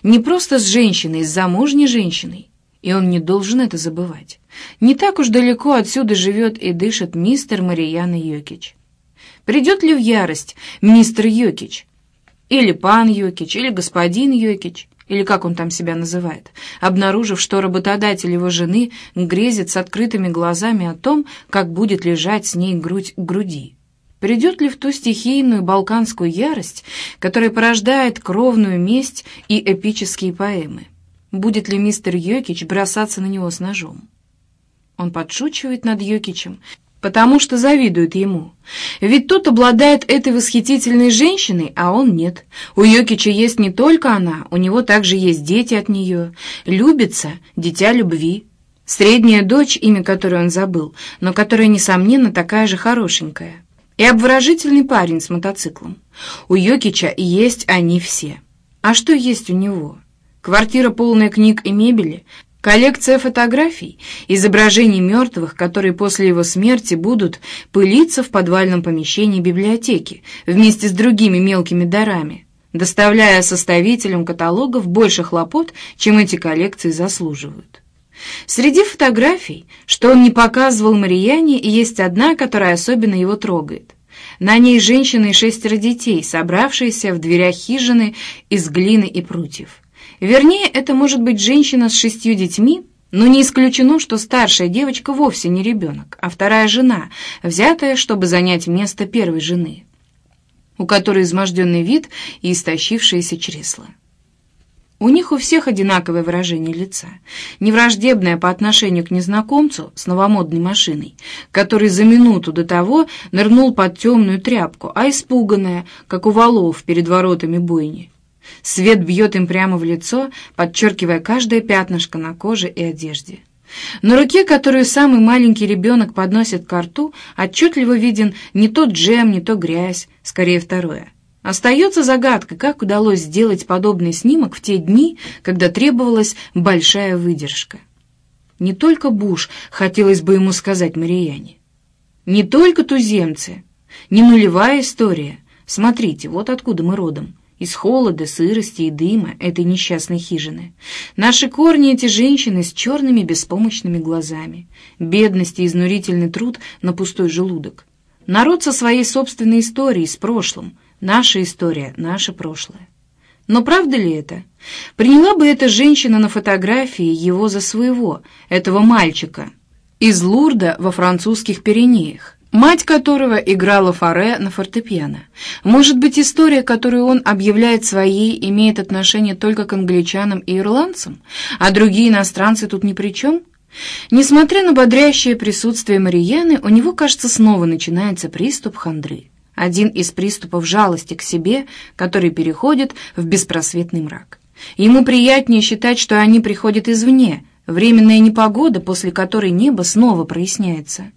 Не просто с женщиной, с замужней женщиной. И он не должен это забывать. Не так уж далеко отсюда живет и дышит мистер Марияна Йокич. Придет ли в ярость мистер Йокич? Или пан Йокич, или господин Йокич? или как он там себя называет, обнаружив, что работодатель его жены грезит с открытыми глазами о том, как будет лежать с ней грудь к груди. Придет ли в ту стихийную балканскую ярость, которая порождает кровную месть и эпические поэмы? Будет ли мистер Йокич бросаться на него с ножом? Он подшучивает над Йокичем, потому что завидует ему. Ведь тот обладает этой восхитительной женщиной, а он нет. У Йокича есть не только она, у него также есть дети от нее. Любится, дитя любви. Средняя дочь, имя которой он забыл, но которая, несомненно, такая же хорошенькая. И обворожительный парень с мотоциклом. У Йокича есть они все. А что есть у него? Квартира полная книг и мебели, Коллекция фотографий, изображений мертвых, которые после его смерти будут пылиться в подвальном помещении библиотеки вместе с другими мелкими дарами, доставляя составителям каталогов больше хлопот, чем эти коллекции заслуживают. Среди фотографий, что он не показывал Марияне, есть одна, которая особенно его трогает. На ней женщина и шестеро детей, собравшиеся в дверях хижины из глины и прутьев. Вернее, это может быть женщина с шестью детьми, но не исключено, что старшая девочка вовсе не ребенок, а вторая жена, взятая, чтобы занять место первой жены, у которой изможденный вид и истощившееся чресло. У них у всех одинаковое выражение лица, невраждебное по отношению к незнакомцу с новомодной машиной, который за минуту до того нырнул под темную тряпку, а испуганное, как у валов перед воротами бойни Свет бьет им прямо в лицо, подчеркивая каждое пятнышко на коже и одежде. На руке, которую самый маленький ребенок подносит к рту, отчетливо виден не то джем, не то грязь, скорее второе. Остается загадкой, как удалось сделать подобный снимок в те дни, когда требовалась большая выдержка. Не только Буш, хотелось бы ему сказать Марияне. Не только туземцы, не нулевая история. Смотрите, вот откуда мы родом из холода, сырости и дыма этой несчастной хижины. Наши корни — эти женщины с черными беспомощными глазами, бедность и изнурительный труд на пустой желудок. Народ со своей собственной историей, с прошлым. Наша история, наше прошлое. Но правда ли это? Приняла бы эта женщина на фотографии его за своего, этого мальчика, из Лурда во французских Пиренеях? мать которого играла форе на фортепиано. Может быть, история, которую он объявляет своей, имеет отношение только к англичанам и ирландцам, а другие иностранцы тут ни при чем? Несмотря на бодрящее присутствие Марияны, у него, кажется, снова начинается приступ хандры. Один из приступов жалости к себе, который переходит в беспросветный мрак. Ему приятнее считать, что они приходят извне, временная непогода, после которой небо снова проясняется.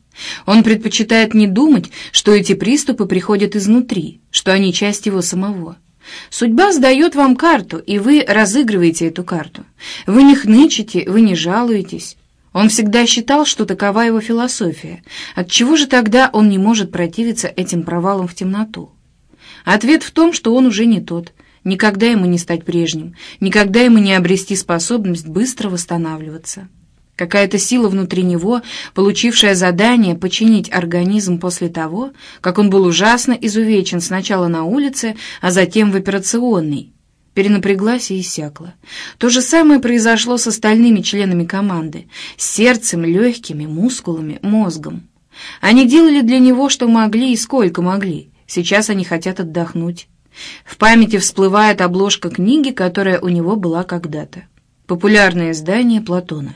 Он предпочитает не думать, что эти приступы приходят изнутри, что они часть его самого. Судьба сдает вам карту, и вы разыгрываете эту карту. Вы не хнычете, вы не жалуетесь. Он всегда считал, что такова его философия. Отчего же тогда он не может противиться этим провалам в темноту? Ответ в том, что он уже не тот. Никогда ему не стать прежним, никогда ему не обрести способность быстро восстанавливаться. Какая-то сила внутри него, получившая задание починить организм после того, как он был ужасно изувечен сначала на улице, а затем в операционной, перенапряглась и иссякла. То же самое произошло с остальными членами команды, с сердцем, легкими, мускулами, мозгом. Они делали для него, что могли и сколько могли. Сейчас они хотят отдохнуть. В памяти всплывает обложка книги, которая у него была когда-то популярное издание Платона.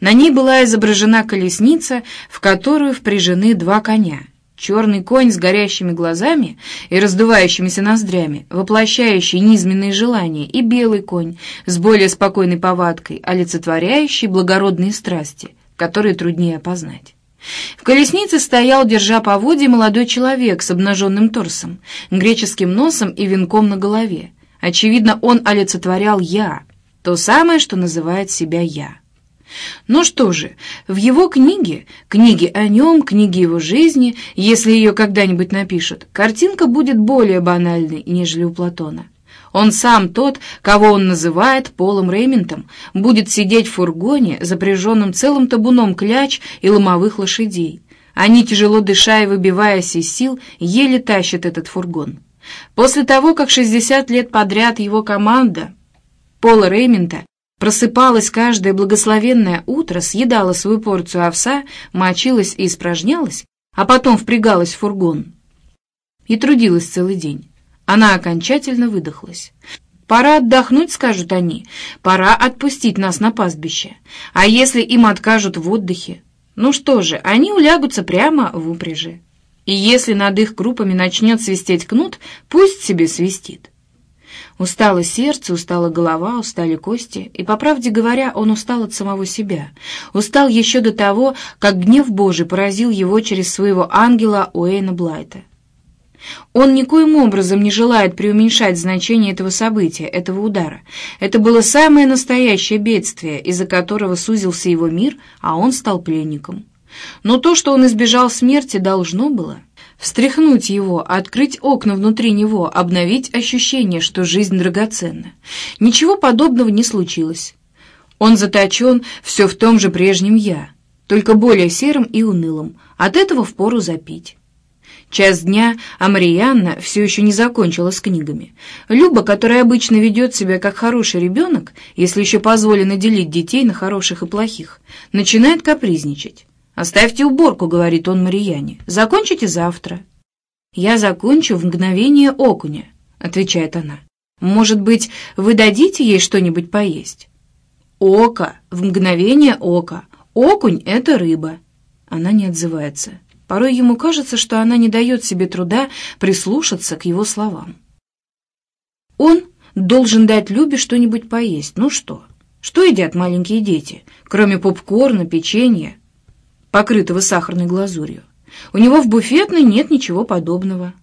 На ней была изображена колесница, в которую впряжены два коня. Черный конь с горящими глазами и раздувающимися ноздрями, воплощающий низменные желания, и белый конь с более спокойной повадкой, олицетворяющий благородные страсти, которые труднее опознать. В колеснице стоял, держа поводья, молодой человек с обнаженным торсом, греческим носом и венком на голове. Очевидно, он олицетворял «я», то самое, что называет себя «я». Ну что же, в его книге, книге о нем, книге его жизни, если ее когда-нибудь напишут, картинка будет более банальной, нежели у Платона. Он сам тот, кого он называет Полом Рейментом, будет сидеть в фургоне, запряженном целым табуном кляч и ломовых лошадей. Они, тяжело дыша и выбиваясь из сил, еле тащат этот фургон. После того, как 60 лет подряд его команда Пола Реймента просыпалась каждое благословенное утро, съедала свою порцию овса, мочилась и испражнялась, а потом впрягалась в фургон и трудилась целый день. Она окончательно выдохлась. «Пора отдохнуть», — скажут они, — «пора отпустить нас на пастбище. А если им откажут в отдыхе? Ну что же, они улягутся прямо в упряжи. И если над их крупами начнет свистеть кнут, пусть себе свистит». Устало сердце, устала голова, устали кости, и, по правде говоря, он устал от самого себя. Устал еще до того, как гнев Божий поразил его через своего ангела Уэйна Блайта. Он никоим образом не желает преуменьшать значение этого события, этого удара. Это было самое настоящее бедствие, из-за которого сузился его мир, а он стал пленником. Но то, что он избежал смерти, должно было встряхнуть его, открыть окна внутри него, обновить ощущение, что жизнь драгоценна. Ничего подобного не случилось. Он заточен все в том же прежнем «я», только более серым и унылым. От этого впору запить. Час дня, а Марианна все еще не закончила с книгами. Люба, которая обычно ведет себя как хороший ребенок, если еще позволено делить детей на хороших и плохих, начинает капризничать. «Оставьте уборку», — говорит он Марияне. «Закончите завтра». «Я закончу в мгновение окуня», — отвечает она. «Может быть, вы дадите ей что-нибудь поесть?» «Око, в мгновение ока. Окунь — это рыба». Она не отзывается. Порой ему кажется, что она не дает себе труда прислушаться к его словам. Он должен дать Любе что-нибудь поесть. Ну что? Что едят маленькие дети, кроме попкорна, печенья, покрытого сахарной глазурью? У него в буфетной нет ничего подобного.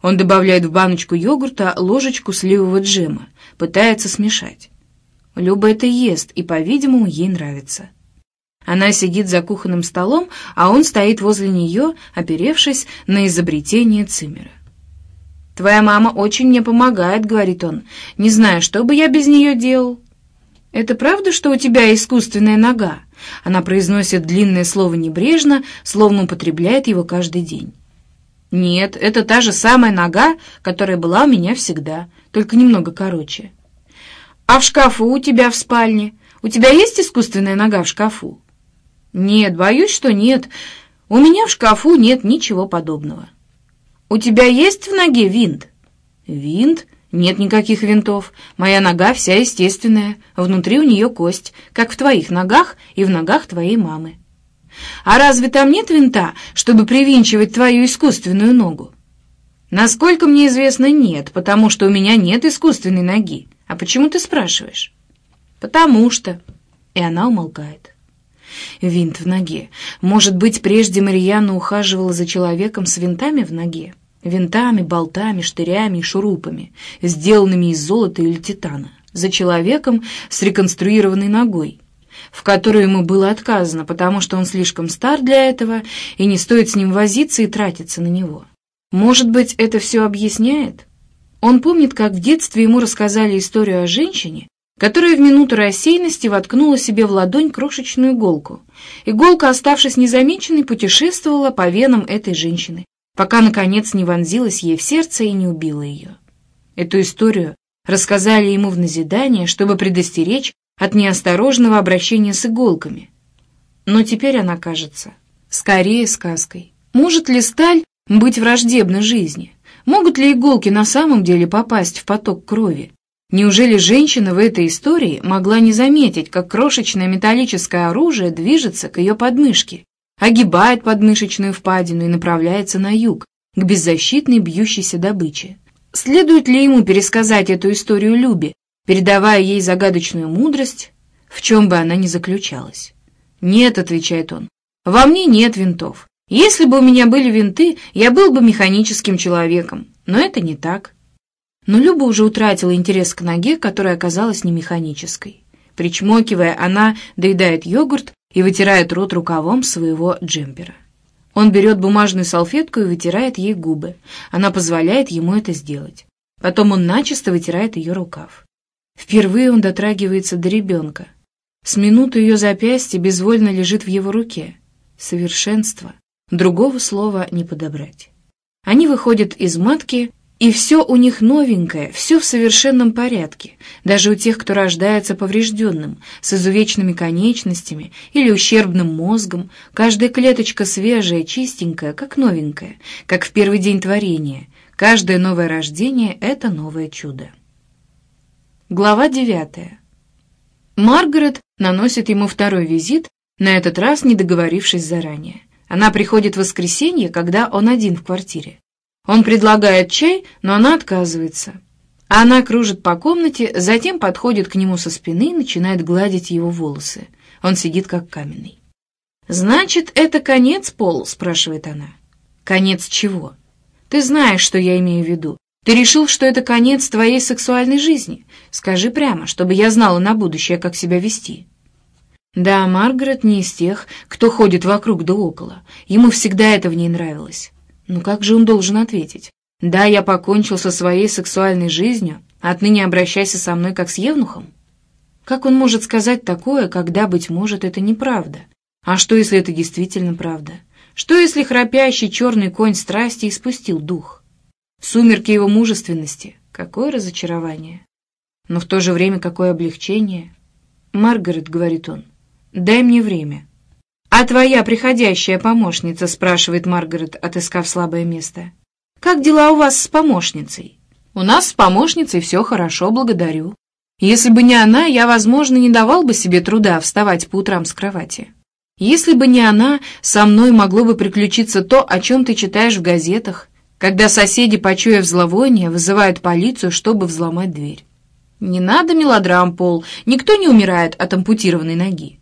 Он добавляет в баночку йогурта ложечку сливового джема, пытается смешать. Люба это ест, и, по-видимому, ей нравится. Она сидит за кухонным столом, а он стоит возле нее, оперевшись на изобретение Циммера. «Твоя мама очень мне помогает», — говорит он. «Не знаю, что бы я без нее делал». «Это правда, что у тебя искусственная нога?» Она произносит длинное слово небрежно, словно употребляет его каждый день. «Нет, это та же самая нога, которая была у меня всегда, только немного короче». «А в шкафу у тебя в спальне? У тебя есть искусственная нога в шкафу?» «Нет, боюсь, что нет. У меня в шкафу нет ничего подобного». «У тебя есть в ноге винт?» «Винт? Нет никаких винтов. Моя нога вся естественная. Внутри у нее кость, как в твоих ногах и в ногах твоей мамы». «А разве там нет винта, чтобы привинчивать твою искусственную ногу?» «Насколько мне известно, нет, потому что у меня нет искусственной ноги. А почему ты спрашиваешь?» «Потому что...» И она умолкает. Винт в ноге. Может быть, прежде Марьяна ухаживала за человеком с винтами в ноге? Винтами, болтами, штырями и шурупами, сделанными из золота или титана. За человеком с реконструированной ногой, в которую ему было отказано, потому что он слишком стар для этого, и не стоит с ним возиться и тратиться на него. Может быть, это все объясняет? Он помнит, как в детстве ему рассказали историю о женщине, которая в минуту рассеянности воткнула себе в ладонь крошечную иголку. Иголка, оставшись незамеченной, путешествовала по венам этой женщины, пока, наконец, не вонзилась ей в сердце и не убила ее. Эту историю рассказали ему в назидание, чтобы предостеречь от неосторожного обращения с иголками. Но теперь она кажется скорее сказкой. Может ли сталь быть враждебна жизни? Могут ли иголки на самом деле попасть в поток крови? Неужели женщина в этой истории могла не заметить, как крошечное металлическое оружие движется к ее подмышке, огибает подмышечную впадину и направляется на юг, к беззащитной бьющейся добыче? Следует ли ему пересказать эту историю Любе, передавая ей загадочную мудрость, в чем бы она ни заключалась? «Нет», — отвечает он, — «во мне нет винтов. Если бы у меня были винты, я был бы механическим человеком, но это не так». Но Люба уже утратила интерес к ноге, которая оказалась не механической. Причмокивая, она доедает йогурт и вытирает рот рукавом своего джемпера. Он берет бумажную салфетку и вытирает ей губы. Она позволяет ему это сделать. Потом он начисто вытирает ее рукав. Впервые он дотрагивается до ребенка. С минуту ее запястье безвольно лежит в его руке. Совершенство. Другого слова не подобрать. Они выходят из матки и все у них новенькое, все в совершенном порядке, даже у тех, кто рождается поврежденным, с изувеченными конечностями или ущербным мозгом, каждая клеточка свежая, чистенькая, как новенькая, как в первый день творения. Каждое новое рождение — это новое чудо. Глава девятая. Маргарет наносит ему второй визит, на этот раз не договорившись заранее. Она приходит в воскресенье, когда он один в квартире. Он предлагает чай, но она отказывается. Она кружит по комнате, затем подходит к нему со спины и начинает гладить его волосы. Он сидит как каменный. «Значит, это конец, Пол?» — спрашивает она. «Конец чего?» «Ты знаешь, что я имею в виду. Ты решил, что это конец твоей сексуальной жизни. Скажи прямо, чтобы я знала на будущее, как себя вести». Да, Маргарет не из тех, кто ходит вокруг да около. Ему всегда это в ней нравилось. Ну как же он должен ответить? Да, я покончил со своей сексуальной жизнью, отныне обращайся со мной как с евнухом? Как он может сказать такое, когда, быть может, это неправда? А что, если это действительно правда? Что, если храпящий черный конь страсти испустил дух? Сумерки его мужественности. Какое разочарование! Но в то же время какое облегчение! «Маргарет», — говорит он, — «дай мне время». «А твоя приходящая помощница?» — спрашивает Маргарет, отыскав слабое место. «Как дела у вас с помощницей?» «У нас с помощницей все хорошо, благодарю. Если бы не она, я, возможно, не давал бы себе труда вставать по утрам с кровати. Если бы не она, со мной могло бы приключиться то, о чем ты читаешь в газетах, когда соседи, почуяв зловоние, вызывают полицию, чтобы взломать дверь. «Не надо мелодрам, Пол. Никто не умирает от ампутированной ноги».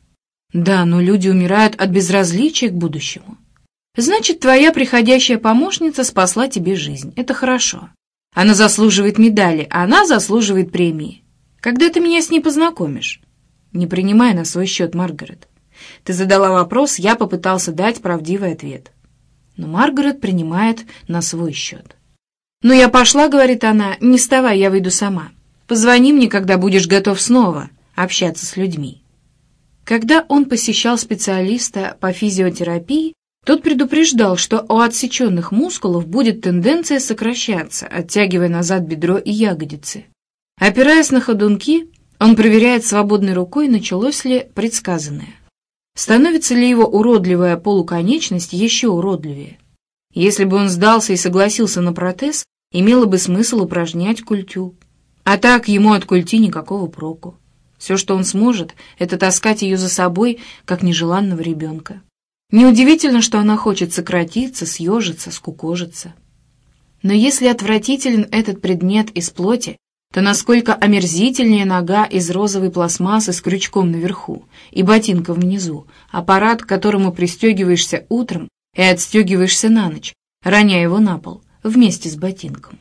«Да, но люди умирают от безразличия к будущему». «Значит, твоя приходящая помощница спасла тебе жизнь. Это хорошо. Она заслуживает медали, а она заслуживает премии. Когда ты меня с ней познакомишь?» «Не принимай на свой счет, Маргарет. Ты задала вопрос, я попытался дать правдивый ответ». Но Маргарет принимает на свой счет. «Ну, я пошла», — говорит она, — «не вставай, я выйду сама. Позвони мне, когда будешь готов снова общаться с людьми». Когда он посещал специалиста по физиотерапии, тот предупреждал, что у отсеченных мускулов будет тенденция сокращаться, оттягивая назад бедро и ягодицы. Опираясь на ходунки, он проверяет свободной рукой, началось ли предсказанное. Становится ли его уродливая полуконечность еще уродливее? Если бы он сдался и согласился на протез, имело бы смысл упражнять культю. А так ему от культи никакого проку. Все, что он сможет, это таскать ее за собой, как нежеланного ребенка. Неудивительно, что она хочет сократиться, съежиться, скукожиться. Но если отвратителен этот предмет из плоти, то насколько омерзительнее нога из розовой пластмассы с крючком наверху и ботинком внизу, аппарат, к которому пристегиваешься утром и отстегиваешься на ночь, роняя его на пол, вместе с ботинком.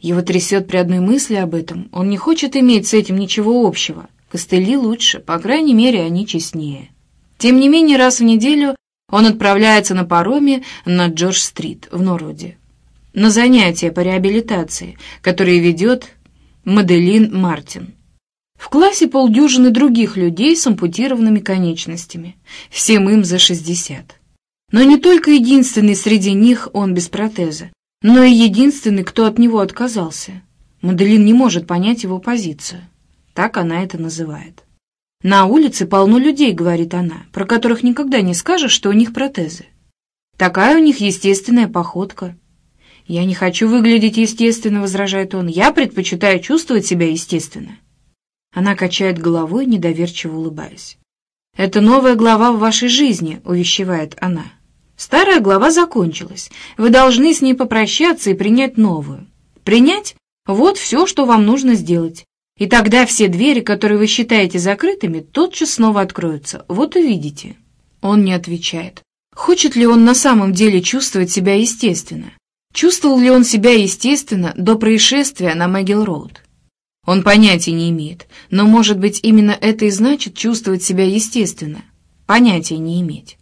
Его трясет при одной мысли об этом, он не хочет иметь с этим ничего общего. Костыли лучше, по крайней мере, они честнее. Тем не менее, раз в неделю он отправляется на пароме на Джордж-стрит в Норвуде на занятия по реабилитации, которые ведет Маделин Мартин. В классе полдюжины других людей с ампутированными конечностями, всем им за 60. Но не только единственный среди них он без протеза, но и единственный, кто от него отказался. Маделин не может понять его позицию. Так она это называет. «На улице полно людей», — говорит она, «про которых никогда не скажешь, что у них протезы. Такая у них естественная походка, «Я не хочу выглядеть естественно», — возражает он. «Я предпочитаю чувствовать себя естественно». Она качает головой, недоверчиво улыбаясь. «Это новая глава в вашей жизни», — увещевает она. «Старая глава закончилась. Вы должны с ней попрощаться и принять новую. Принять — вот все, что вам нужно сделать. И тогда все двери, которые вы считаете закрытыми, тотчас снова откроются. Вот увидите». Он не отвечает. Хочет ли он на самом деле чувствовать себя естественно? Чувствовал ли он себя естественно до происшествия на Мэггил-Роуд? Он понятия не имеет, но, может быть, именно это и значит чувствовать себя естественно. Понятия не иметь.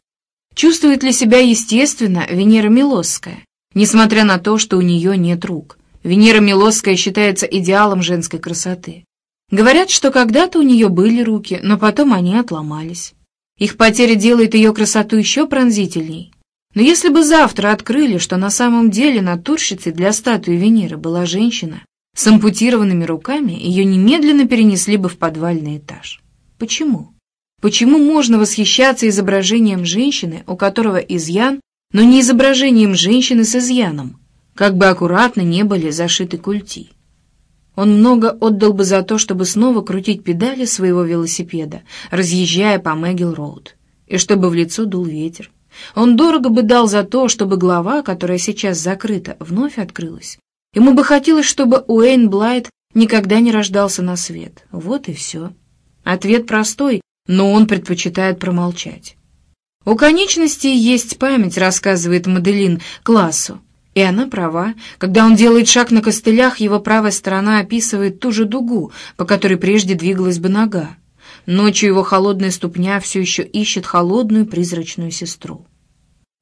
Чувствует ли себя естественно Венера Милосская, несмотря на то, что у нее нет рук? Венера Милосская считается идеалом женской красоты. Говорят, что когда-то у нее были руки, но потом они отломались. Их потеря делает ее красоту еще пронзительней. Но если бы завтра открыли, что на самом деле натурщицей для статуи Венеры была женщина с ампутированными руками, ее немедленно перенесли бы в подвальный этаж. Почему? Почему можно восхищаться изображением женщины, у которого изъян, но не изображением женщины с изъяном, как бы аккуратно не были зашиты культи? Он много отдал бы за то, чтобы снова крутить педали своего велосипеда, разъезжая по Мэггил-Роуд, и чтобы в лицо дул ветер, он дорого бы дал за то, чтобы глава, которая сейчас закрыта, вновь открылась. Ему бы хотелось, чтобы Уэйн Блайт никогда не рождался на свет. Вот и все. Ответ простой, но он предпочитает промолчать. «У конечностей есть память», — рассказывает Маделин классу. И она права. Когда он делает шаг на костылях, его правая сторона описывает ту же дугу, по которой прежде двигалась бы нога. Ночью его холодная ступня все еще ищет холодную призрачную сестру.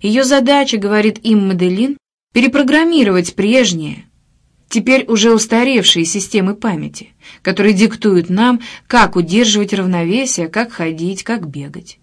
Ее задача, говорит им Маделин, перепрограммировать прежние, теперь уже устаревшие системы памяти, которые диктуют нам, как удерживать равновесие, как ходить, как бегать.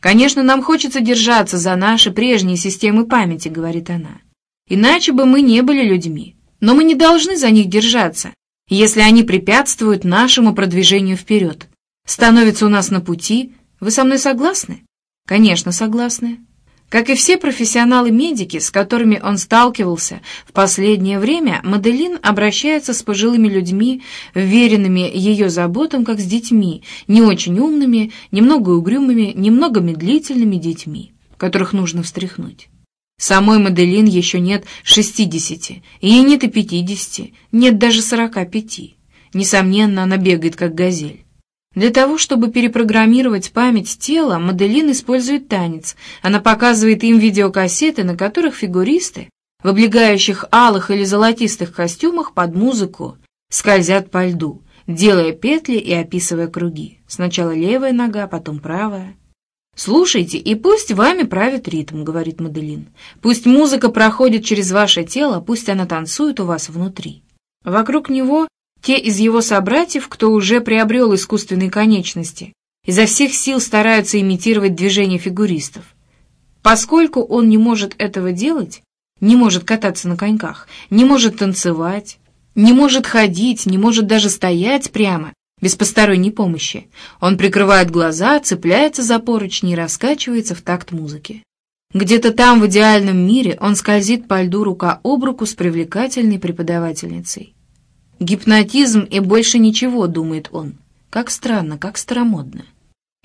«Конечно, нам хочется держаться за наши прежние системы памяти», — говорит она. «Иначе бы мы не были людьми. Но мы не должны за них держаться, если они препятствуют нашему продвижению вперед становится у нас на пути. Вы со мной согласны? Конечно, согласны. Как и все профессионалы-медики, с которыми он сталкивался в последнее время, Маделин обращается с пожилыми людьми, веренными ее заботам, как с детьми, не очень умными, немного угрюмыми, немного медлительными детьми, которых нужно встряхнуть. Самой Маделин еще нет шестидесяти, ей нет и пятидесяти, нет даже сорока пяти. Несомненно, она бегает, как газель. Для того, чтобы перепрограммировать память тела, Маделин использует танец. Она показывает им видеокассеты, на которых фигуристы в облегающих алых или золотистых костюмах под музыку скользят по льду, делая петли и описывая круги. Сначала левая нога, потом правая. «Слушайте, и пусть вами правит ритм», — говорит Маделин. «Пусть музыка проходит через ваше тело, пусть она танцует у вас внутри». Вокруг него те из его собратьев, кто уже приобрел искусственные конечности, изо всех сил стараются имитировать движения фигуристов. Поскольку он не может этого делать, не может кататься на коньках, не может танцевать, не может ходить, не может даже стоять прямо, без посторонней помощи. Он прикрывает глаза, цепляется за поручни и раскачивается в такт музыки. Где-то там, в идеальном мире, он скользит по льду рука об руку с привлекательной преподавательницей. Гипнотизм и больше ничего, думает он. Как странно, как старомодно.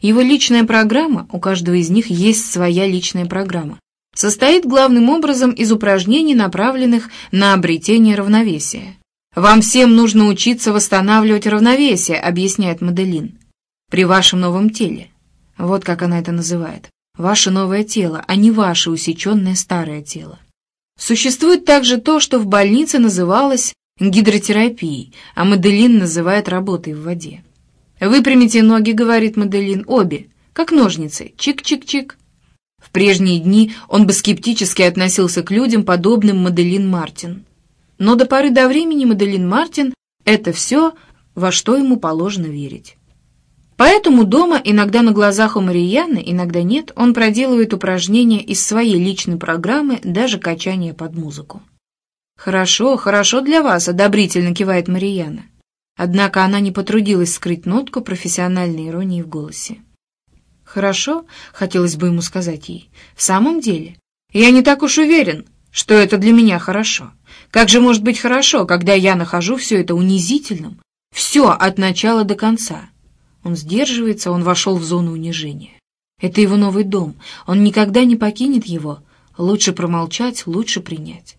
Его личная программа, у каждого из них есть своя личная программа, состоит главным образом из упражнений, направленных на обретение равновесия. «Вам всем нужно учиться восстанавливать равновесие», объясняет Маделин, «при вашем новом теле». Вот как она это называет. Ваше новое тело, а не ваше усеченное старое тело. Существует также то, что в больнице называлось гидротерапией, а Маделин называет работой в воде. «Выпрямите ноги», — говорит Маделин, — «обе, как ножницы, чик-чик-чик». В прежние дни он бы скептически относился к людям, подобным Маделин Мартин. Но до поры до времени Маделин Мартин — это все, во что ему положено верить. Поэтому дома, иногда на глазах у Марияны, иногда нет, он проделывает упражнения из своей личной программы, даже качание под музыку. «Хорошо, хорошо для вас», — одобрительно кивает Марияна. Однако она не потрудилась скрыть нотку профессиональной иронии в голосе. «Хорошо», — хотелось бы ему сказать ей, — «в самом деле, я не так уж уверен, что это для меня хорошо. Как же может быть хорошо, когда я нахожу все это унизительным, все от начала до конца?» Он сдерживается, он вошел в зону унижения. Это его новый дом, он никогда не покинет его. Лучше промолчать, лучше принять.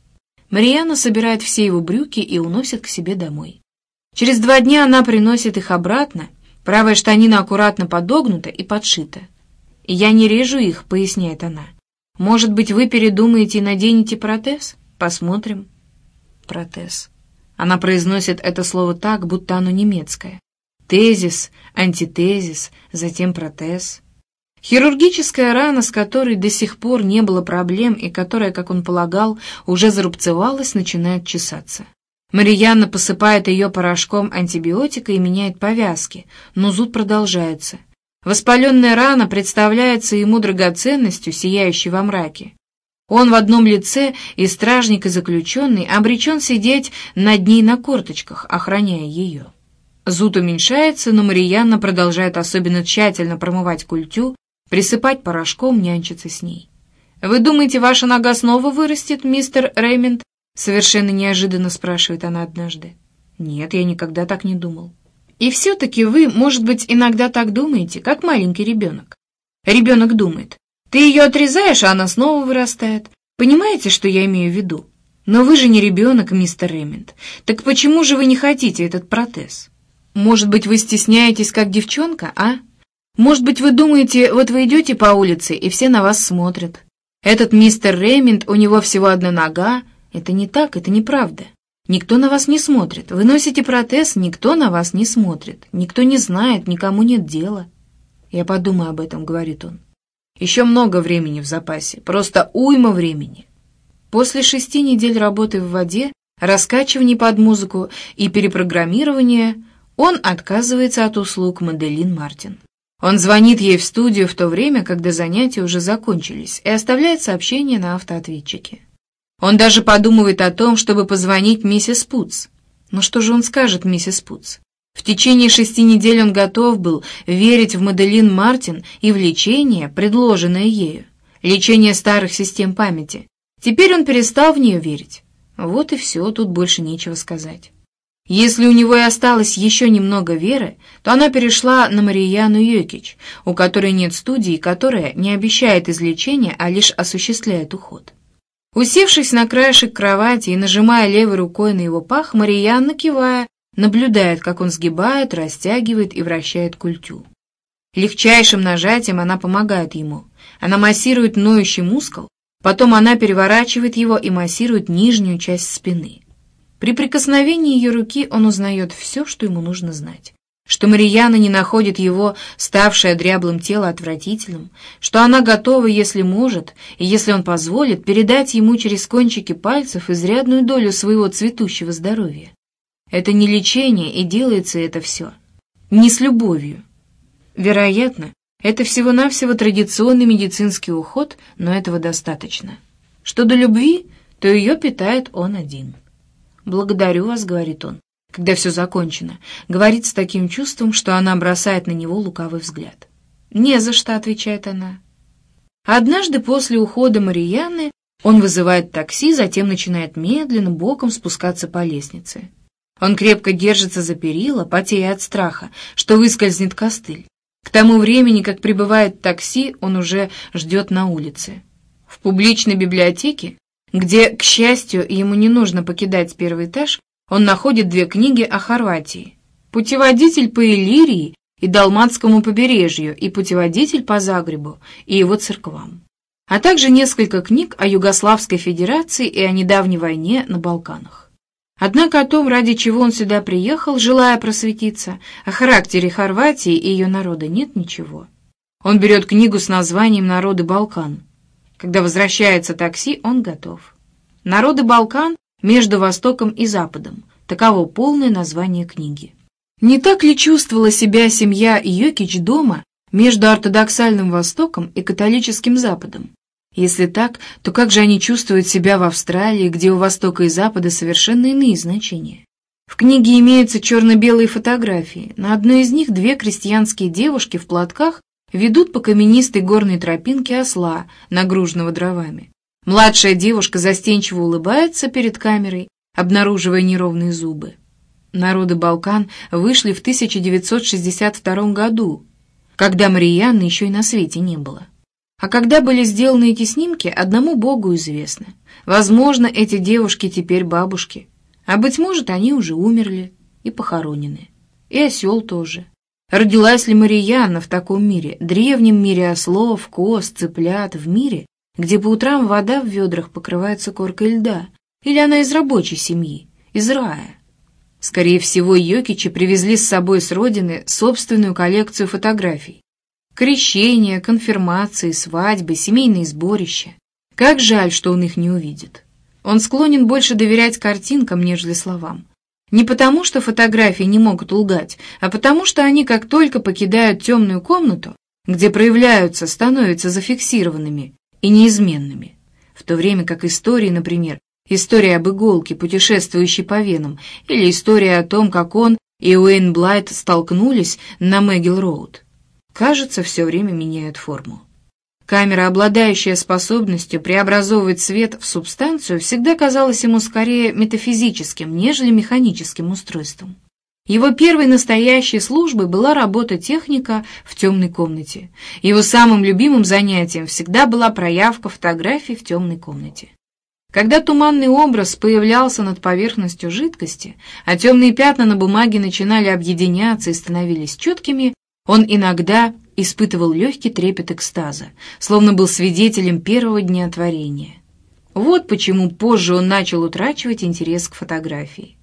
Марьяна собирает все его брюки и уносит к себе домой. Через два дня она приносит их обратно, правая штанина аккуратно подогнута и подшита. «Я не режу их», — поясняет она. «Может быть, вы передумаете и наденете протез? Посмотрим». Протез. Она произносит это слово так, будто оно немецкое. Тезис, антитезис, затем протез. Хирургическая рана, с которой до сих пор не было проблем и которая, как он полагал, уже зарубцевалась, начинает чесаться. Марьяна посыпает ее порошком антибиотика и меняет повязки, но зуд продолжается. Воспаленная рана представляется ему драгоценностью, сияющей во мраке. Он в одном лице, и стражник, и заключенный, обречен сидеть над ней на корточках, охраняя ее. Зуд уменьшается, но Марьяна продолжает особенно тщательно промывать культю, присыпать порошком, нянчиться с ней. «Вы думаете, ваша нога снова вырастет, мистер Реймонд?» Совершенно неожиданно спрашивает она однажды. «Нет, я никогда так не думал». «И все-таки вы, может быть, иногда так думаете, как маленький ребенок?» Ребенок думает. «Ты ее отрезаешь, а она снова вырастает. Понимаете, что я имею в виду? Но вы же не ребенок, мистер Ремент. Так почему же вы не хотите этот протез? Может быть, вы стесняетесь, как девчонка, а?» Может быть, вы думаете, вот вы идете по улице, и все на вас смотрят. Этот мистер Реймонд, у него всего одна нога. Это не так, это неправда. Никто на вас не смотрит. Вы носите протез, никто на вас не смотрит. Никто не знает, никому нет дела. Я подумаю об этом, говорит он. Еще много времени в запасе, просто уйма времени. После шести недель работы в воде, раскачиваний под музыку и перепрограммирования он отказывается от услуг Маделин Мартин. Он звонит ей в студию в то время, когда занятия уже закончились, и оставляет сообщение на автоответчике. Он даже подумывает о том, чтобы позвонить миссис Путс. Но что же он скажет миссис Путс? В течение шести недель он готов был верить в Маделин Мартин и в лечение, предложенное ею. Лечение старых систем памяти. Теперь он перестал в нее верить. Вот и все, тут больше нечего сказать. Если у него и осталось еще немного веры, то она перешла на Марияну Йокич, у которой нет студии, которая не обещает излечения, а лишь осуществляет уход. Усевшись на краешек кровати и нажимая левой рукой на его пах, Марияна, кивая, наблюдает, как он сгибает, растягивает и вращает культю. Легчайшим нажатием она помогает ему. Она массирует ноющий мускул, потом она переворачивает его и массирует нижнюю часть спины. При прикосновении ее руки он узнает все, что ему нужно знать. Что Марияна не находит его, ставшее дряблым тело, отвратительным, что она готова, если может, и если он позволит, передать ему через кончики пальцев изрядную долю своего цветущего здоровья. Это не лечение, и делается это все. Не с любовью. Вероятно, это всего-навсего традиционный медицинский уход, но этого достаточно. Что до любви, то ее питает он один. «Благодарю вас», — говорит он, когда все закончено. Говорит с таким чувством, что она бросает на него лукавый взгляд. «Не за что», — отвечает она. Однажды после ухода Марияны он вызывает такси, затем начинает медленно боком спускаться по лестнице. Он крепко держится за перила, потея от страха, что выскользнет костыль. К тому времени, как прибывает такси, он уже ждет на улице. В публичной библиотеке где, к счастью, ему не нужно покидать первый этаж, он находит две книги о Хорватии. «Путеводитель по Иллирии и Далматскому побережью» и «Путеводитель по Загребу» и его церквам, а также несколько книг о Югославской Федерации и о недавней войне на Балканах. Однако о том, ради чего он сюда приехал, желая просветиться, о характере Хорватии и ее народа нет ничего. Он берет книгу с названием «Народы Балкан», когда возвращается такси, он готов. Народы Балкан между Востоком и Западом. Таково полное название книги. Не так ли чувствовала себя семья Йокич дома между ортодоксальным Востоком и католическим Западом? Если так, то как же они чувствуют себя в Австралии, где у Востока и Запада совершенно иные значения? В книге имеются черно-белые фотографии. На одной из них две крестьянские девушки в платках ведут по каменистой горной тропинке осла, нагруженного дровами. Младшая девушка застенчиво улыбается перед камерой, обнаруживая неровные зубы. Народы Балкан вышли в 1962 году, когда Марианны еще и на свете не было. А когда были сделаны эти снимки, одному Богу известно. Возможно, эти девушки теперь бабушки, а, быть может, они уже умерли и похоронены. И осел тоже. Родилась ли Марияна в таком мире, древнем мире ослов, коз, цыплят, в мире, где по утрам вода в ведрах покрывается коркой льда? Или она из рабочей семьи, из рая? Скорее всего, Йокичи привезли с собой с родины собственную коллекцию фотографий. Крещения, конфирмации, свадьбы, семейные сборища. Как жаль, что он их не увидит. Он склонен больше доверять картинкам, нежели словам. Не потому, что фотографии не могут лгать, а потому, что они, как только покидают темную комнату, где проявляются, становятся зафиксированными и неизменными. В то время как истории, например, история об иголке, путешествующей по венам, или история о том, как он и Уэйн Блайт столкнулись на Мэггил-Роуд, кажется, все время меняют форму. Камера, обладающая способностью преобразовывать свет в субстанцию, всегда казалась ему скорее метафизическим, нежели механическим устройством. Его первой настоящей службой была работа техника в темной комнате. Его самым любимым занятием всегда была проявка фотографий в темной комнате. Когда туманный образ появлялся над поверхностью жидкости, а темные пятна на бумаге начинали объединяться и становились четкими, он иногда испытывал легкий трепет экстаза, словно был свидетелем первого дня творения. Вот почему позже он начал утрачивать интерес к фотографии.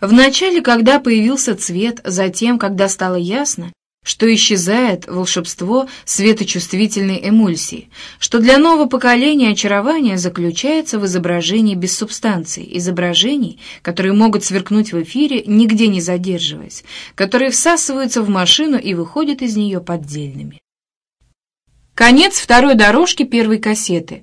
Вначале, когда появился цвет, затем, когда стало ясно, что исчезает волшебство светочувствительной эмульсии, что для нового поколения очарование заключается в изображении без субстанции, изображений, которые могут сверкнуть в эфире, нигде не задерживаясь, которые всасываются в машину и выходят из нее поддельными. Конец второй дорожки первой кассеты.